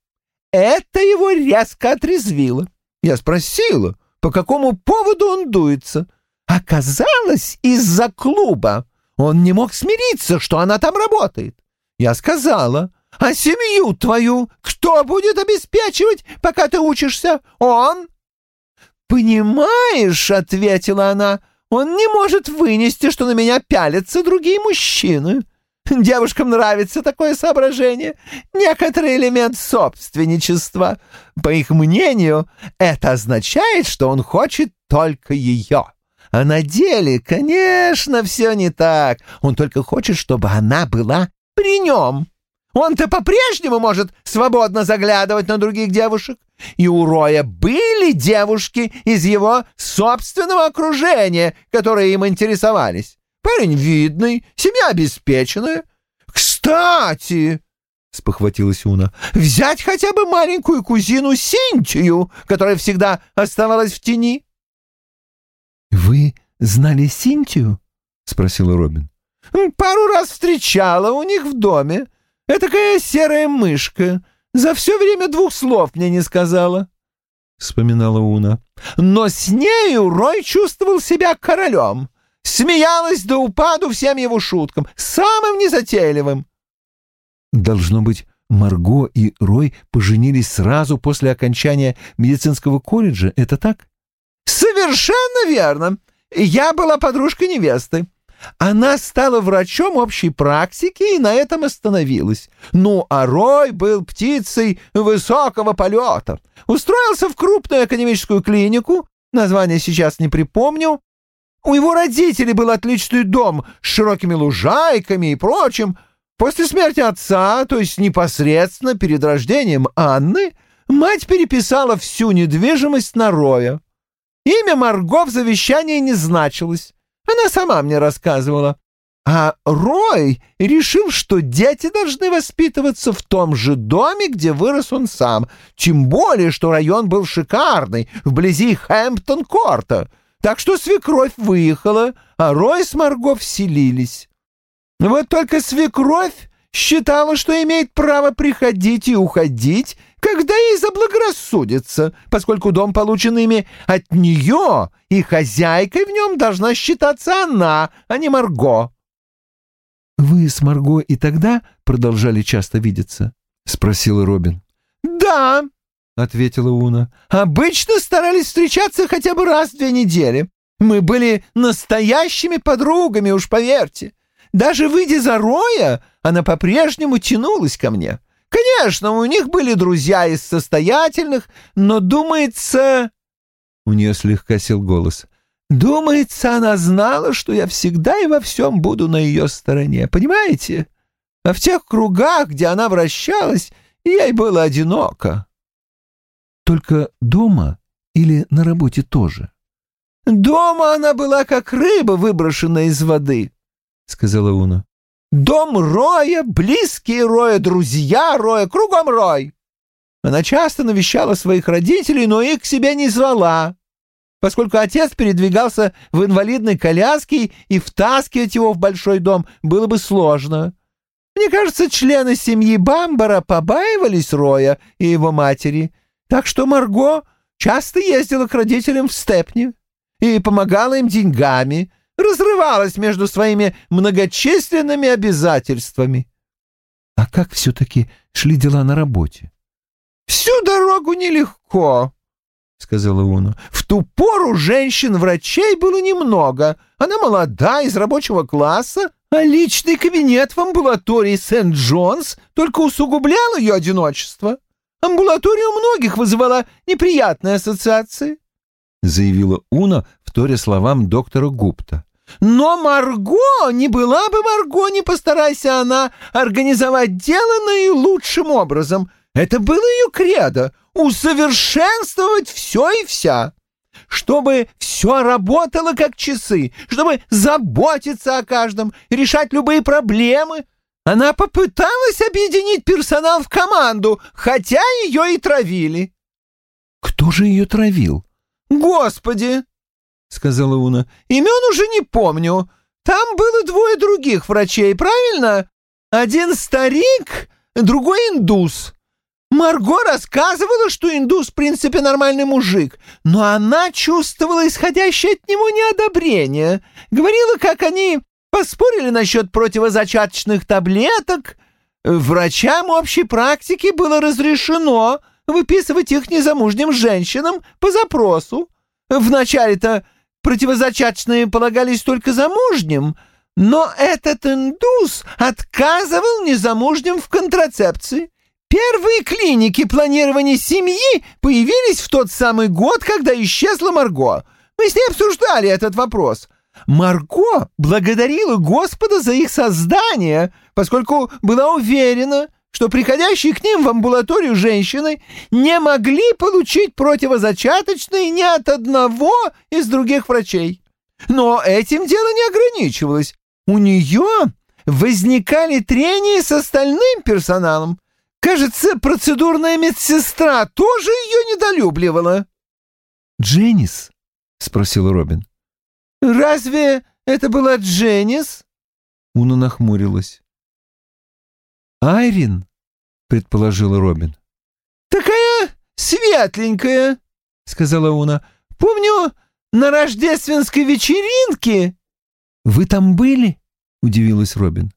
Speaker 3: это его резко отрезвило. Я спросила, по какому поводу он дуется. Оказалось, из-за клуба. Он не мог смириться, что она там работает. Я сказала, а семью твою кто будет обеспечивать, пока ты учишься? Он? «Понимаешь», — ответила она, — «он не может вынести, что на меня пялятся другие мужчины. Девушкам нравится такое соображение, некоторый элемент собственничества. По их мнению, это означает, что он хочет только ее. А на деле, конечно, все не так. Он только хочет, чтобы она была при нем. Он-то по-прежнему может свободно заглядывать на других девушек. И у Роя были девушки из его собственного окружения, которые им интересовались. Парень видный, семья обеспеченная. Кстати, — спохватилась Уна, — взять хотя бы маленькую кузину Синтию, которая всегда оставалась в тени.
Speaker 2: — Вы знали Синтию? — спросила Робин.
Speaker 3: — Пару раз встречала у них в доме. Этакая серая мышка. За все время двух слов мне не сказала. — вспоминала Уна. Но с нею Рой чувствовал себя королем смеялась до упаду всем его шуткам, самым незатейливым.
Speaker 2: Должно быть, Марго и Рой поженились сразу после окончания медицинского колледжа, это так?
Speaker 3: Совершенно верно. Я была подружкой невесты. Она стала врачом общей практики и на этом остановилась. Ну, а Рой был птицей высокого полета. Устроился в крупную академическую клинику, название сейчас не припомню, у его родителей был отличный дом с широкими лужайками и прочим. После смерти отца, то есть непосредственно перед рождением Анны, мать переписала всю недвижимость на Роя. Имя Марго в завещании не значилось. Она сама мне рассказывала. А Рой решил, что дети должны воспитываться в том же доме, где вырос он сам, тем более, что район был шикарный, вблизи Хэмптон-Корта — так что свекровь выехала, а Рой с Марго вселились. Вот только свекровь считала, что имеет право приходить и уходить, когда ей заблагорассудится, поскольку дом получен ими от нее, и хозяйкой в нем должна считаться она, а не Марго.
Speaker 2: «Вы с Марго и тогда продолжали часто видеться?» — спросила Робин.
Speaker 3: «Да», ответила Уна. «Обычно старались встречаться хотя бы раз в две недели. Мы были настоящими подругами, уж поверьте. Даже выйдя за Роя, она по-прежнему тянулась ко мне. Конечно, у них были друзья из состоятельных, но, думается...» У нее слегка сел голос. «Думается, она знала, что я всегда и во всем буду на ее стороне, понимаете? А в тех кругах, где она вращалась, ей было одиноко».
Speaker 2: Только дома или на работе тоже?
Speaker 3: Дома она была как рыба, выброшенная из воды, сказала Уна. Дом Роя, близкие Роя, друзья Роя, кругом Рой. Она часто навещала своих родителей, но их к себе не звала, поскольку отец передвигался в инвалидной коляске, и втаскивать его в большой дом было бы сложно. Мне кажется, члены семьи Бамбара побаивались Роя и его матери, так что Марго часто ездила к родителям в Степни и помогала им деньгами, разрывалась между своими многочисленными обязательствами.
Speaker 2: А как все-таки шли дела на работе?
Speaker 3: «Всю дорогу нелегко», — сказала Уна. «В ту пору женщин-врачей было немного. Она молода, из рабочего класса, а личный кабинет в амбулатории Сент-Джонс только усугублял ее одиночество. Амбулатория у многих вызывала неприятные ассоциации», — заявила Уна, вторя словам доктора Гупта. «Но Марго не была бы Марго, не постарайся она организовать дело наилучшим образом. Это было ее кредо — усовершенствовать все и вся» чтобы все работало как часы, чтобы заботиться о каждом, решать любые проблемы, она попыталась объединить персонал в команду, хотя ее и травили.
Speaker 2: Кто же ее травил?
Speaker 3: Господи, сказала Уна. Имен уже не помню. Там было двое других врачей, правильно? Один старик, другой индус. Марго рассказывала, что индус в принципе нормальный мужик, но она чувствовала исходящее от него неодобрение. Говорила, как они поспорили насчет противозачаточных таблеток. Врачам общей практики было разрешено выписывать их незамужним женщинам по запросу. Вначале-то противозачаточные полагались только замужним, но этот индус отказывал незамужним в контрацепции. Первые клиники планирования семьи появились в тот самый год, когда исчезла Марго. Мы с ней обсуждали этот вопрос. Марго благодарила Господа за их создание, поскольку была уверена, что приходящие к ним в амбулаторию женщины не могли получить противозачаточные ни от одного из других врачей. Но этим дело не ограничивалось. У нее возникали трения с остальным персоналом, Кажется, процедурная медсестра тоже ее недолюбливала.
Speaker 2: «Дженнис?» — спросил Робин.
Speaker 3: «Разве это была Дженнис?»
Speaker 2: Уна нахмурилась. «Айрин?» — предположил Робин.
Speaker 3: «Такая светленькая», — сказала Уна. «Помню, на рождественской вечеринке...»
Speaker 2: «Вы там были?» — удивилась Робин.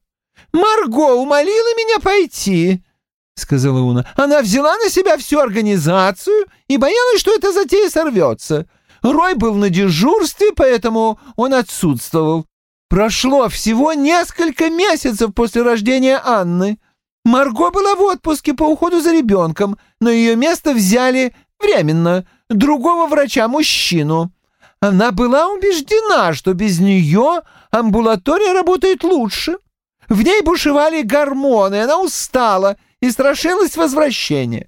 Speaker 3: «Марго умолила меня пойти», — сказала Уна. «Она взяла на себя всю организацию и боялась, что эта затея сорвется. Рой был на дежурстве, поэтому он отсутствовал. Прошло всего несколько месяцев после рождения Анны. Марго была в отпуске по уходу за ребенком, но ее место взяли временно, другого врача-мужчину. Она была убеждена, что без нее амбулатория работает лучше. В ней бушевали гормоны, она устала и страшилась возвращения.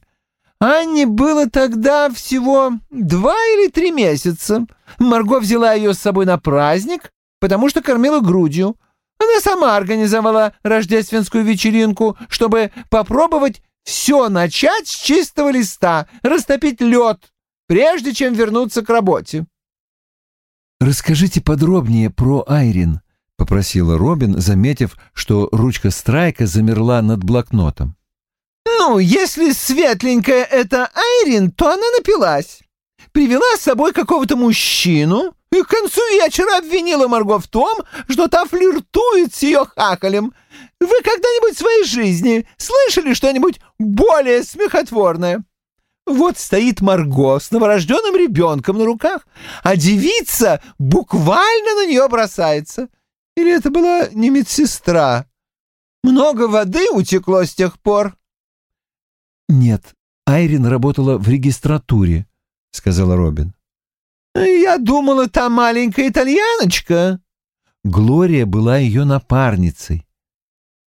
Speaker 3: Анне было тогда всего два или три месяца. Марго взяла ее с собой на праздник, потому что кормила грудью. Она сама организовала рождественскую вечеринку, чтобы попробовать все начать с чистого листа, растопить лед, прежде чем вернуться к работе.
Speaker 2: «Расскажите подробнее про Айрин», — попросила Робин, заметив, что ручка Страйка замерла над блокнотом.
Speaker 3: «Ну, если светленькая это Айрин, то она напилась. Привела с собой какого-то мужчину и к концу вечера обвинила Марго в том, что та флиртует с ее хахалем. Вы когда-нибудь в своей жизни слышали что-нибудь более смехотворное?» Вот стоит Марго с новорожденным ребенком на руках, а девица буквально на нее бросается. Или это была не медсестра? Много воды утекло с тех пор.
Speaker 2: «Нет, Айрин работала в регистратуре», — сказала Робин.
Speaker 3: «Я думала, та маленькая итальяночка».
Speaker 2: Глория была ее напарницей.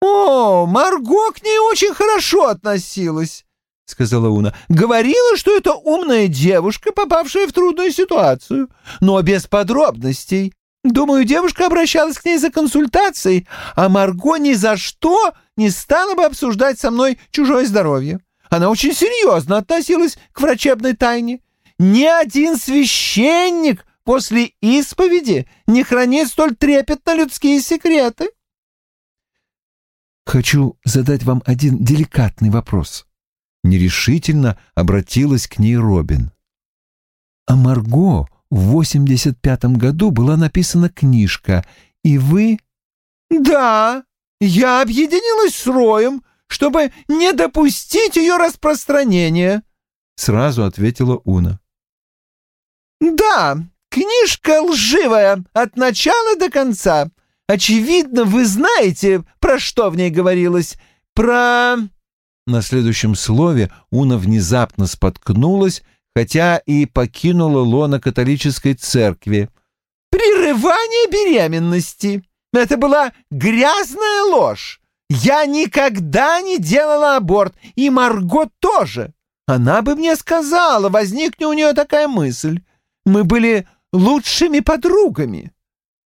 Speaker 3: «О, Марго к ней очень хорошо относилась», — сказала Уна. «Говорила, что это умная девушка, попавшая в трудную ситуацию, но без подробностей. Думаю, девушка обращалась к ней за консультацией, а Марго ни за что не стала бы обсуждать со мной чужое здоровье. Она очень серьезно относилась к врачебной тайне. Ни один священник после исповеди не хранит столь трепетно людские секреты.
Speaker 2: «Хочу задать вам один деликатный вопрос». Нерешительно обратилась к ней Робин. «А Марго в 85-м году была написана книжка, и вы...»
Speaker 3: «Да, я объединилась с Роем, чтобы не допустить ее распространения», — сразу ответила Уна. «Да, книжка лживая от начала до конца. Очевидно, вы знаете, про что в ней говорилось. Про...» На следующем слове Уна внезапно споткнулась, хотя и покинула лона католической церкви. «Прерывание беременности. Это была грязная ложь. Я никогда не делала аборт, и Марго тоже. Она бы мне сказала, возникне у нее такая мысль. Мы были лучшими подругами.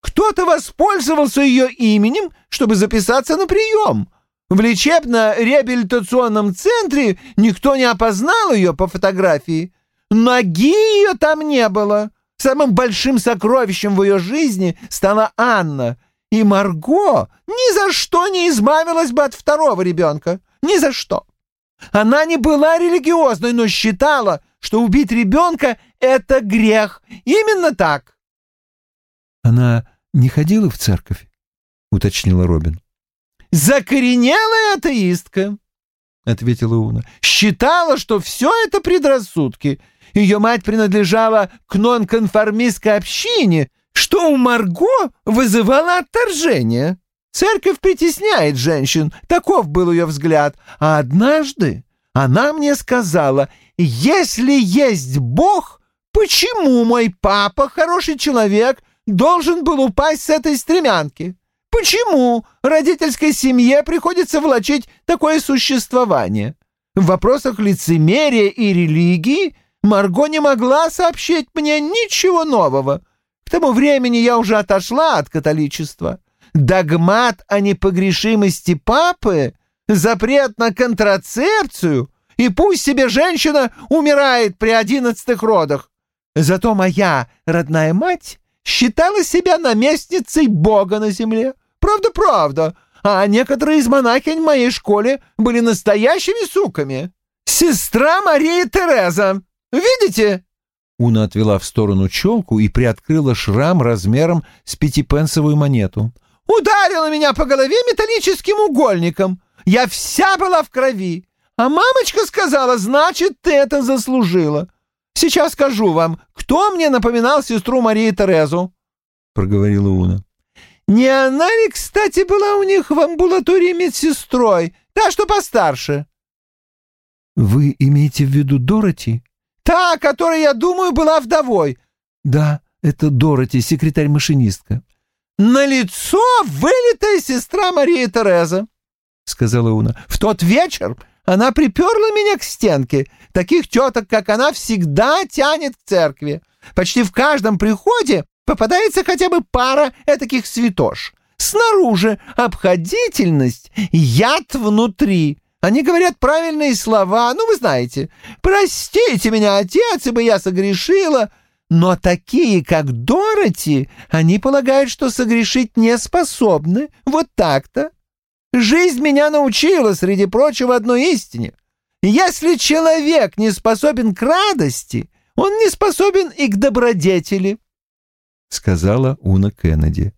Speaker 3: Кто-то воспользовался ее именем, чтобы записаться на прием. В лечебно-реабилитационном центре никто не опознал ее по фотографии. Ноги ее там не было. Самым большим сокровищем в ее жизни стала Анна — и Марго ни за что не избавилась бы от второго ребенка. Ни за что. Она не была религиозной, но считала, что убить ребенка — это грех. Именно так.
Speaker 2: Она не ходила в церковь? — уточнила Робин.
Speaker 3: «Закоренелая атеистка», — ответила Уна. «Считала, что все это предрассудки. Ее мать принадлежала к нонконформистской общине, что у Марго вызывало отторжение. Церковь притесняет женщин, таков был ее взгляд. А однажды она мне сказала, если есть Бог, почему мой папа, хороший человек, должен был упасть с этой стремянки? Почему родительской семье приходится влачить такое существование? В вопросах лицемерия и религии Марго не могла сообщить мне ничего нового. Тому времени я уже отошла от католичества. Догмат о непогрешимости папы, запрет на контрацепцию, и пусть себе женщина умирает при одиннадцатых родах. Зато моя родная мать считала себя наместницей Бога на земле. Правда-правда, а некоторые из монахинь в моей школе были настоящими суками. Сестра Мария Тереза. Видите?»
Speaker 2: Уна отвела в сторону челку и приоткрыла шрам размером с пятипенсовую монету.
Speaker 3: «Ударила меня по голове металлическим угольником. Я вся была в крови. А мамочка сказала, значит, ты это заслужила. Сейчас скажу вам, кто мне напоминал сестру Марии Терезу?» — проговорила Уна. «Не она ли, кстати, была у них в амбулатории медсестрой, та, что постарше?»
Speaker 2: «Вы имеете в виду Дороти?»
Speaker 3: Та, которая, я думаю, была вдовой.
Speaker 2: Да, это Дороти, секретарь-машинистка.
Speaker 3: На лицо вылитая сестра Марии Тереза, сказала Уна. В тот вечер она приперла меня к стенке. Таких теток, как она, всегда тянет к церкви. Почти в каждом приходе попадается хотя бы пара этаких святош. Снаружи обходительность, яд внутри. Они говорят правильные слова, ну, вы знаете. Простите меня, отец, ибо я согрешила. Но такие, как Дороти, они полагают, что согрешить не способны. Вот так-то. Жизнь меня научила, среди прочего, одной истине. Если человек не способен к радости, он не способен и к добродетели, — сказала Уна Кеннеди.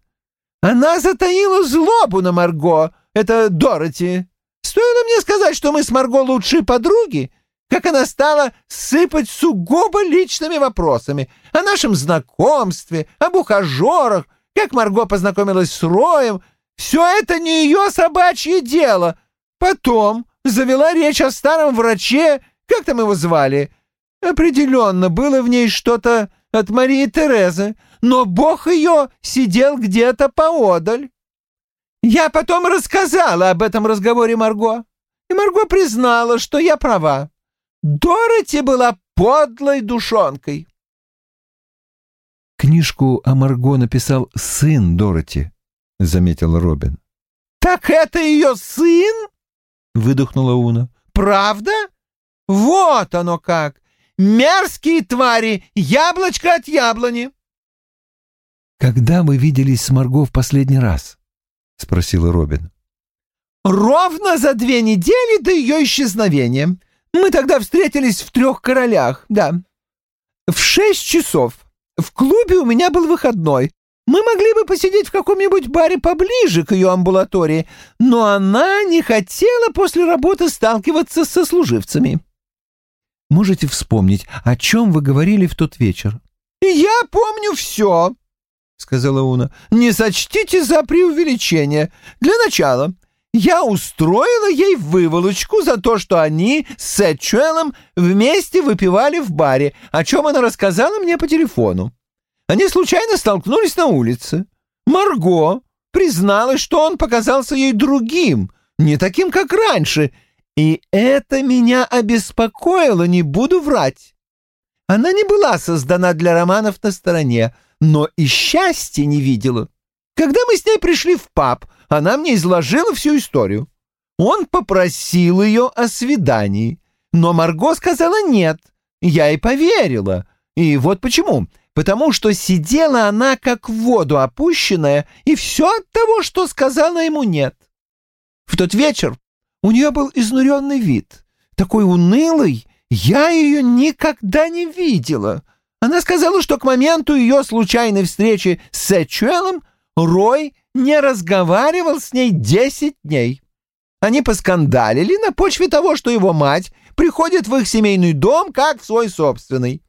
Speaker 3: Она затаила злобу на Марго, это Дороти. Стоило мне сказать, что мы с Марго лучшие подруги, как она стала сыпать сугубо личными вопросами о нашем знакомстве, об ухажерах, как Марго познакомилась с Роем. Все это не ее собачье дело. Потом завела речь о старом враче, как там его звали. Определенно, было в ней что-то от Марии Терезы, но бог ее сидел где-то поодаль. Я потом рассказала об этом разговоре Марго, и Марго признала, что я права. Дороти была подлой душонкой.
Speaker 2: «Книжку о Марго написал сын Дороти», — заметил Робин.
Speaker 3: «Так это ее сын?» — выдохнула Уна. «Правда? Вот оно как! Мерзкие твари! Яблочко от яблони!»
Speaker 2: «Когда вы виделись с Марго в последний раз?» — спросила Робин.
Speaker 3: «Ровно за две недели до ее исчезновения. Мы тогда встретились в трех королях, да. В шесть часов. В клубе у меня был выходной. Мы могли бы посидеть в каком-нибудь баре поближе к ее амбулатории, но она не хотела после работы сталкиваться со служивцами».
Speaker 2: «Можете вспомнить, о чем вы говорили в тот вечер?»
Speaker 3: «Я помню все», — сказала Уна. «Не сочтите за преувеличение. Для начала, я устроила ей выволочку за то, что они с Сэтчуэлом вместе выпивали в баре, о чем она рассказала мне по телефону. Они случайно столкнулись на улице. Марго призналась, что он показался ей другим, не таким, как раньше, и это меня обеспокоило, не буду врать. Она не была создана для романов на стороне, — но и счастья не видела. Когда мы с ней пришли в паб, она мне изложила всю историю. Он попросил ее о свидании, но Марго сказала нет. Я и поверила. И вот почему. Потому что сидела она как в воду опущенная, и все от того, что сказала ему нет. В тот вечер у нее был изнуренный вид. Такой унылой я ее никогда не видела. Она сказала, что к моменту ее случайной встречи с Сэтчуэлом Рой не разговаривал с ней десять дней. Они поскандалили на почве того, что его мать приходит в их семейный дом как в свой собственный.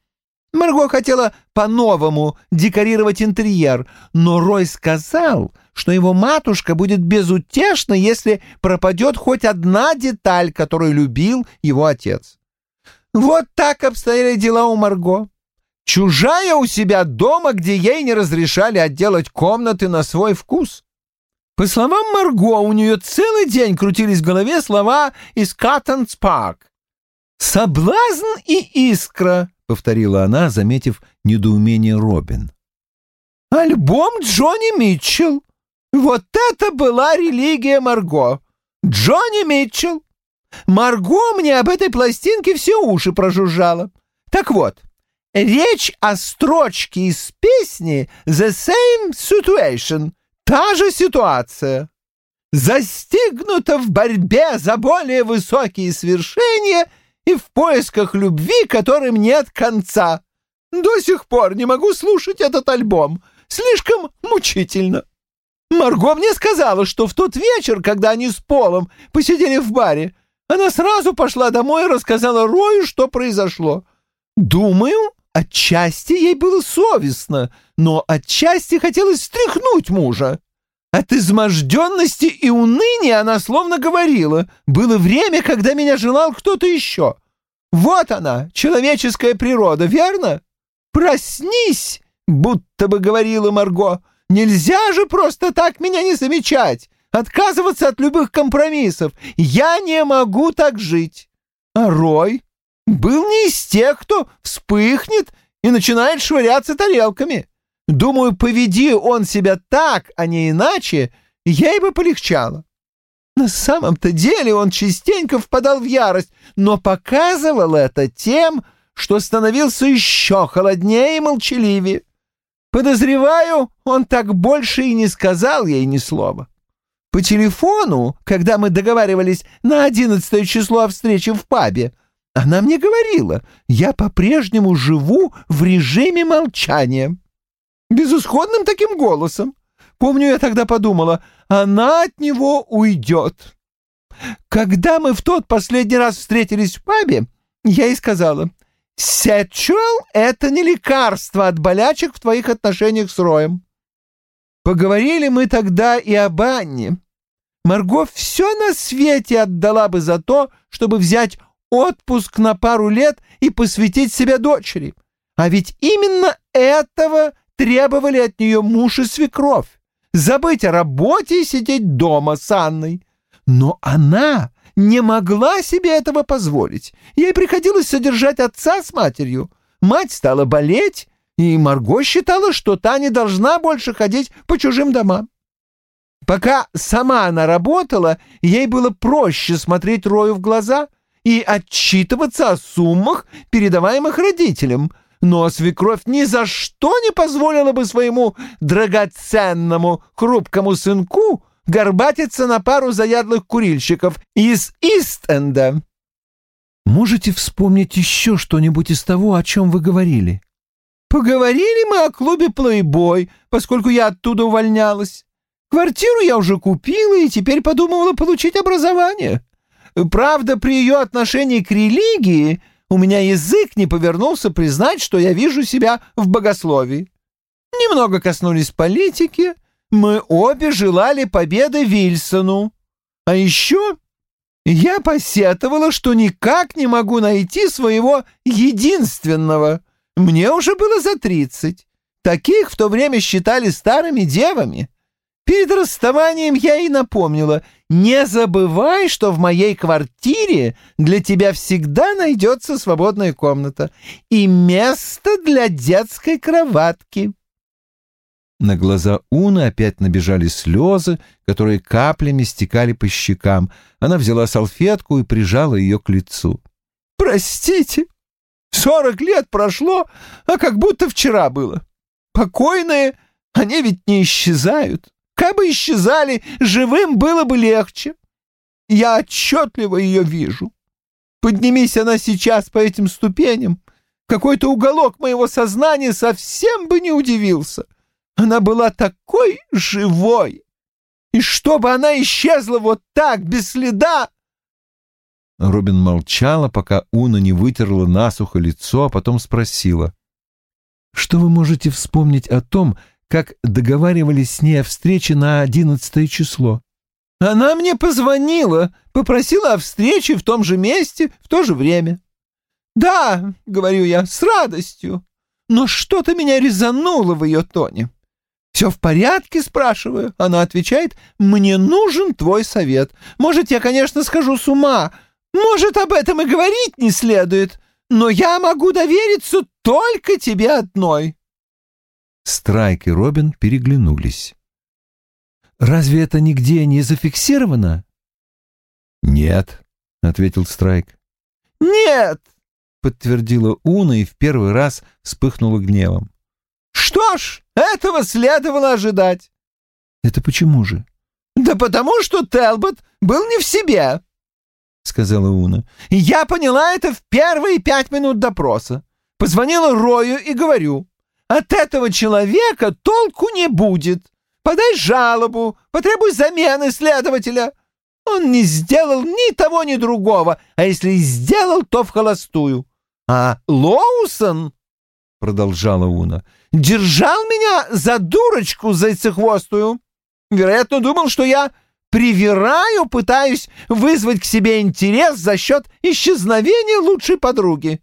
Speaker 3: Марго хотела по-новому декорировать интерьер, но Рой сказал, что его матушка будет безутешна, если пропадет хоть одна деталь, которую любил его отец. Вот так обстояли дела у Марго. Чужая у себя дома, где ей не разрешали отделать комнаты на свой вкус. По словам Марго, у нее целый день крутились в голове слова из «Каттенс Парк». «Соблазн и искра», — повторила она, заметив недоумение Робин. «Альбом Джонни Митчелл. Вот это была религия Марго. Джонни Митчелл. Марго мне об этой пластинке все уши прожужжала. Так вот, речь о строчке из песни «The same situation» Та же ситуация. Застигнута в борьбе за более высокие свершения и в поисках любви, которым нет конца. До сих пор не могу слушать этот альбом. Слишком мучительно. Марго мне сказала, что в тот вечер, когда они с Полом посидели в баре, она сразу пошла домой и рассказала Рою, что произошло. Думаю, Отчасти ей было совестно, но отчасти хотелось стряхнуть мужа. От изможденности и уныния она словно говорила, было время, когда меня желал кто-то еще. Вот она, человеческая природа, верно? Проснись, будто бы говорила Марго. Нельзя же просто так меня не замечать, отказываться от любых компромиссов. Я не могу так жить. А Рой был не из тех, кто вспыхнет и начинает швыряться тарелками. Думаю, поведи он себя так, а не иначе, ей бы полегчало. На самом-то деле он частенько впадал в ярость, но показывал это тем, что становился еще холоднее и молчаливее. Подозреваю, он так больше и не сказал ей ни слова. По телефону, когда мы договаривались на одиннадцатое число о встрече в пабе, она мне говорила, я по-прежнему живу в режиме молчания. Безысходным таким голосом. Помню, я тогда подумала, она от него уйдет. Когда мы в тот последний раз встретились в пабе, я ей сказала, «Сетчуэл — это не лекарство от болячек в твоих отношениях с Роем». Поговорили мы тогда и об Анне. Марго все на свете отдала бы за то, чтобы взять отпуск на пару лет и посвятить себя дочери. А ведь именно этого требовали от нее муж и свекровь. Забыть о работе и сидеть дома с Анной. Но она не могла себе этого позволить. Ей приходилось содержать отца с матерью. Мать стала болеть, и Марго считала, что та не должна больше ходить по чужим домам. Пока сама она работала, ей было проще смотреть Рою в глаза — и отчитываться о суммах, передаваемых родителям. Но свекровь ни за что не позволила бы своему драгоценному хрупкому сынку горбатиться на пару заядлых курильщиков из Ист-Энда.
Speaker 2: Можете вспомнить еще что-нибудь из того, о чем вы говорили?
Speaker 3: Поговорили мы о клубе «Плейбой», поскольку я оттуда увольнялась. Квартиру я уже купила и теперь подумывала получить образование. Правда, при ее отношении к религии у меня язык не повернулся признать, что я вижу себя в богословии. Немного коснулись политики. Мы обе желали победы Вильсону. А еще я посетовала, что никак не могу найти своего единственного. Мне уже было за тридцать. Таких в то время считали старыми девами. Перед расставанием я ей напомнила, не забывай, что в моей квартире для тебя всегда найдется свободная комната и место для детской кроватки.
Speaker 2: На глаза Уны опять набежали слезы, которые каплями стекали по щекам. Она взяла салфетку и прижала ее к лицу.
Speaker 3: «Простите, сорок лет прошло, а как будто вчера было. Покойные, они ведь не исчезают». Кабы исчезали, живым было бы легче. Я отчетливо ее вижу. Поднимись она сейчас по этим ступеням, какой-то уголок моего сознания совсем бы не удивился. Она была такой живой. И чтобы она исчезла вот так, без следа...
Speaker 1: Робин молчала, пока Уна не вытерла насухо лицо, а потом спросила. «Что вы можете вспомнить о том, как договаривались с ней о встрече на одиннадцатое число?»
Speaker 3: «Она мне позвонила, попросила о встрече в том же месте, в то же время. «Да», — говорю я, — «с радостью». Но что-то меня резануло в ее тоне. «Все в порядке?» — спрашиваю. Она отвечает, «Мне нужен твой совет. Может, я, конечно, схожу с ума. Может, об этом и говорить не следует. Но я могу довериться только тебе одной».
Speaker 1: Страйк и Робин переглянулись.
Speaker 2: «Разве это нигде не зафиксировано?»
Speaker 1: «Нет», — ответил Страйк.
Speaker 3: «Нет!»
Speaker 1: подтвердила Уна и в первый раз вспыхнула гневом.
Speaker 3: «Что ж, этого следовало ожидать».
Speaker 2: «Это почему же?»
Speaker 3: «Да потому что Телбот был не в себе», — сказала Уна. «Я поняла это в первые пять минут допроса. Позвонила Рою и говорю, от этого человека толку не будет. Подай жалобу, потребуй замены следователя. Он не сделал ни того, ни другого, а если и сделал, то в холостую. А Лоусон, — продолжала Уна, — держал меня за дурочку зайцехвостую. Вероятно, думал, что я привираю, пытаюсь вызвать к себе интерес за счет исчезновения лучшей подруги.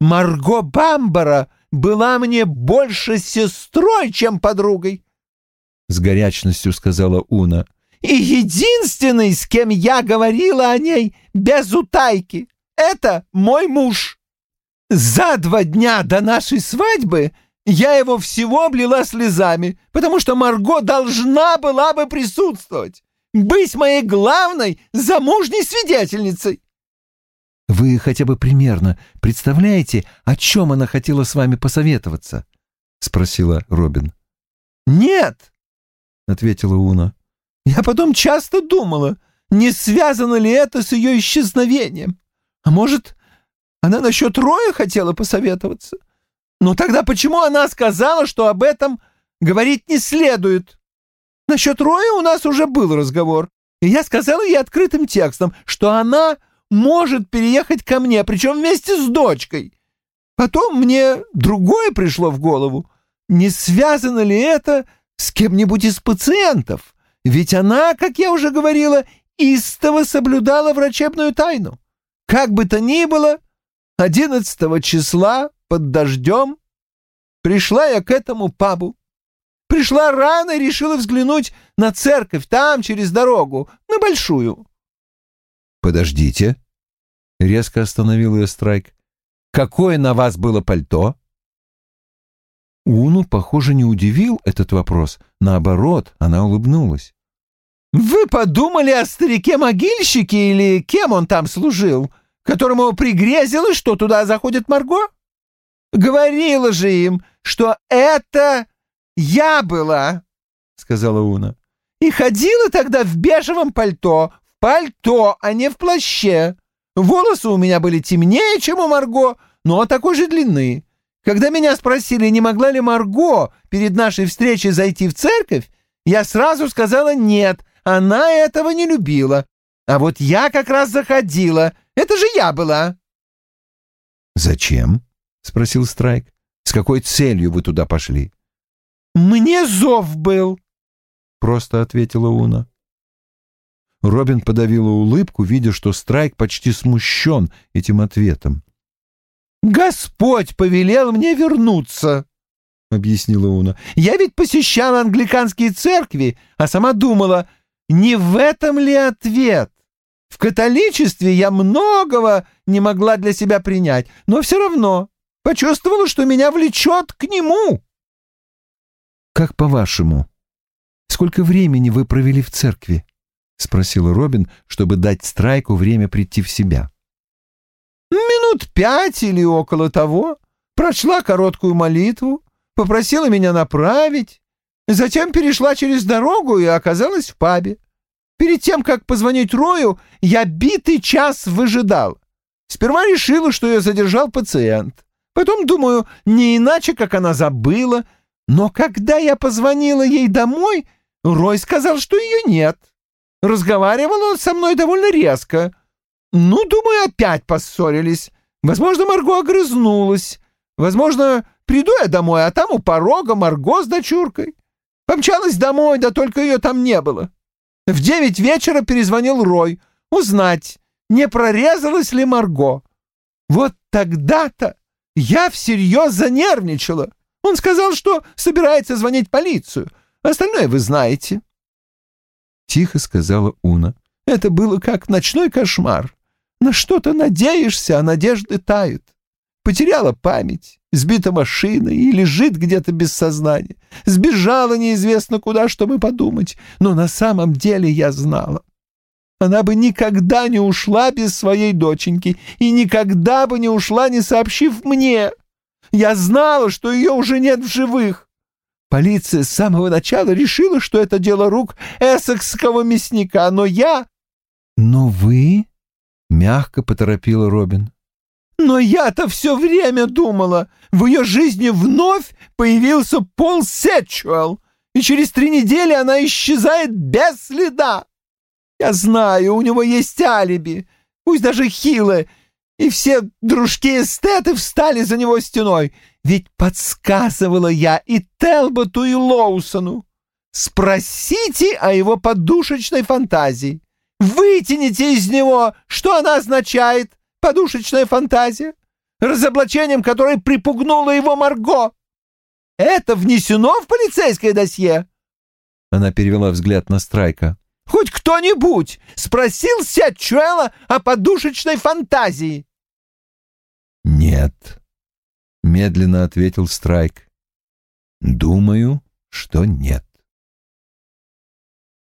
Speaker 3: Марго Бамбара была мне больше сестрой, чем подругой.
Speaker 1: С горячностью сказала Уна.
Speaker 3: И единственный, с кем я говорила о ней без утайки, это мой муж. За два дня до нашей свадьбы я его всего облила слезами, потому что Марго должна была бы присутствовать, быть моей главной замужней свидетельницей.
Speaker 2: Вы хотя бы примерно представляете, о чем она хотела с вами посоветоваться? спросила Робин.
Speaker 3: Нет, ответила Уна. Я потом часто думала, не связано ли это с ее исчезновением. А может, она насчет Роя хотела посоветоваться. Но тогда почему она сказала, что об этом говорить не следует? Насчет Роя у нас уже был разговор, и я сказала ей открытым текстом, что она может переехать ко мне, причем вместе с дочкой. Потом мне другое пришло в голову. Не связано ли это с кем-нибудь из пациентов? Ведь она, как я уже говорила, истово соблюдала врачебную тайну. Как бы то ни было, Одиннадцатого числа под дождем пришла я к этому пабу. Пришла рано и решила взглянуть на церковь там, через дорогу, на большую.
Speaker 1: «Подождите», — резко остановил ее Страйк. «Какое на вас было пальто?»
Speaker 2: Уну, похоже, не удивил этот вопрос. Наоборот, она улыбнулась.
Speaker 3: «Вы подумали о старике-могильщике или кем он там служил?» которому пригрезилось, что туда заходит Марго? Говорила же им, что это я была, — сказала Уна. И ходила тогда в бежевом пальто, в пальто, а не в плаще. Волосы у меня были темнее, чем у Марго, но такой же длины. Когда меня спросили, не могла ли Марго перед нашей встречей зайти в церковь, я сразу сказала нет, она этого не любила. А вот я как раз заходила, это же я была!»
Speaker 1: «Зачем?» — спросил Страйк. «С какой целью вы туда пошли?»
Speaker 3: «Мне зов был!» — просто ответила Уна.
Speaker 1: Робин подавила улыбку, видя, что Страйк почти смущен этим ответом.
Speaker 3: «Господь повелел мне вернуться!» — объяснила Уна. «Я ведь посещала англиканские церкви, а сама думала, не в этом ли ответ?» В католичестве я многого не могла для себя принять, но все равно почувствовала, что меня влечет к нему.
Speaker 2: «Как по-вашему, сколько времени вы провели в церкви?» — спросила Робин, чтобы дать Страйку время прийти в себя.
Speaker 3: «Минут пять или около того. Прочла короткую молитву, попросила меня направить, затем перешла через дорогу и оказалась в пабе. Перед тем, как позвонить Рою, я битый час выжидал. Сперва решила, что ее задержал пациент. Потом, думаю, не иначе, как она забыла. Но когда я позвонила ей домой, Рой сказал, что ее нет. Разговаривал он со мной довольно резко. Ну, думаю, опять поссорились. Возможно, Марго огрызнулась. Возможно, приду я домой, а там у порога Марго с дочуркой. Помчалась домой, да только ее там не было. В девять вечера перезвонил Рой. Узнать, не прорезалась ли Марго. Вот тогда-то я всерьез занервничала. Он сказал, что собирается звонить полицию. Остальное вы знаете. Тихо сказала Уна. Это было как ночной кошмар. На что-то надеешься, а надежды тают. Потеряла память, сбита машина и лежит где-то без сознания. Сбежала неизвестно куда, чтобы подумать, но на самом деле я знала. Она бы никогда не ушла без своей доченьки и никогда бы не ушла, не сообщив мне. Я знала, что ее уже нет в живых. Полиция с самого начала решила, что это дело рук эссекского мясника, но я... — Но вы... — мягко поторопила Робин. «Но я-то все время думала, в ее жизни вновь появился Пол Сетчуэлл, и через три недели она исчезает без следа. Я знаю, у него есть алиби, пусть даже хилое, и все дружки-эстеты встали за него стеной, ведь подсказывала я и Телботу, и Лоусону. Спросите о его подушечной фантазии. Вытяните из него, что она означает, подушечная фантазия, разоблачением которой припугнула его Марго. Это внесено в полицейское досье?» Она перевела взгляд на Страйка. Хоть кто-нибудь спросил Сятчуэла о подушечной фантазии?»
Speaker 1: «Нет», — медленно ответил Страйк. «Думаю, что нет».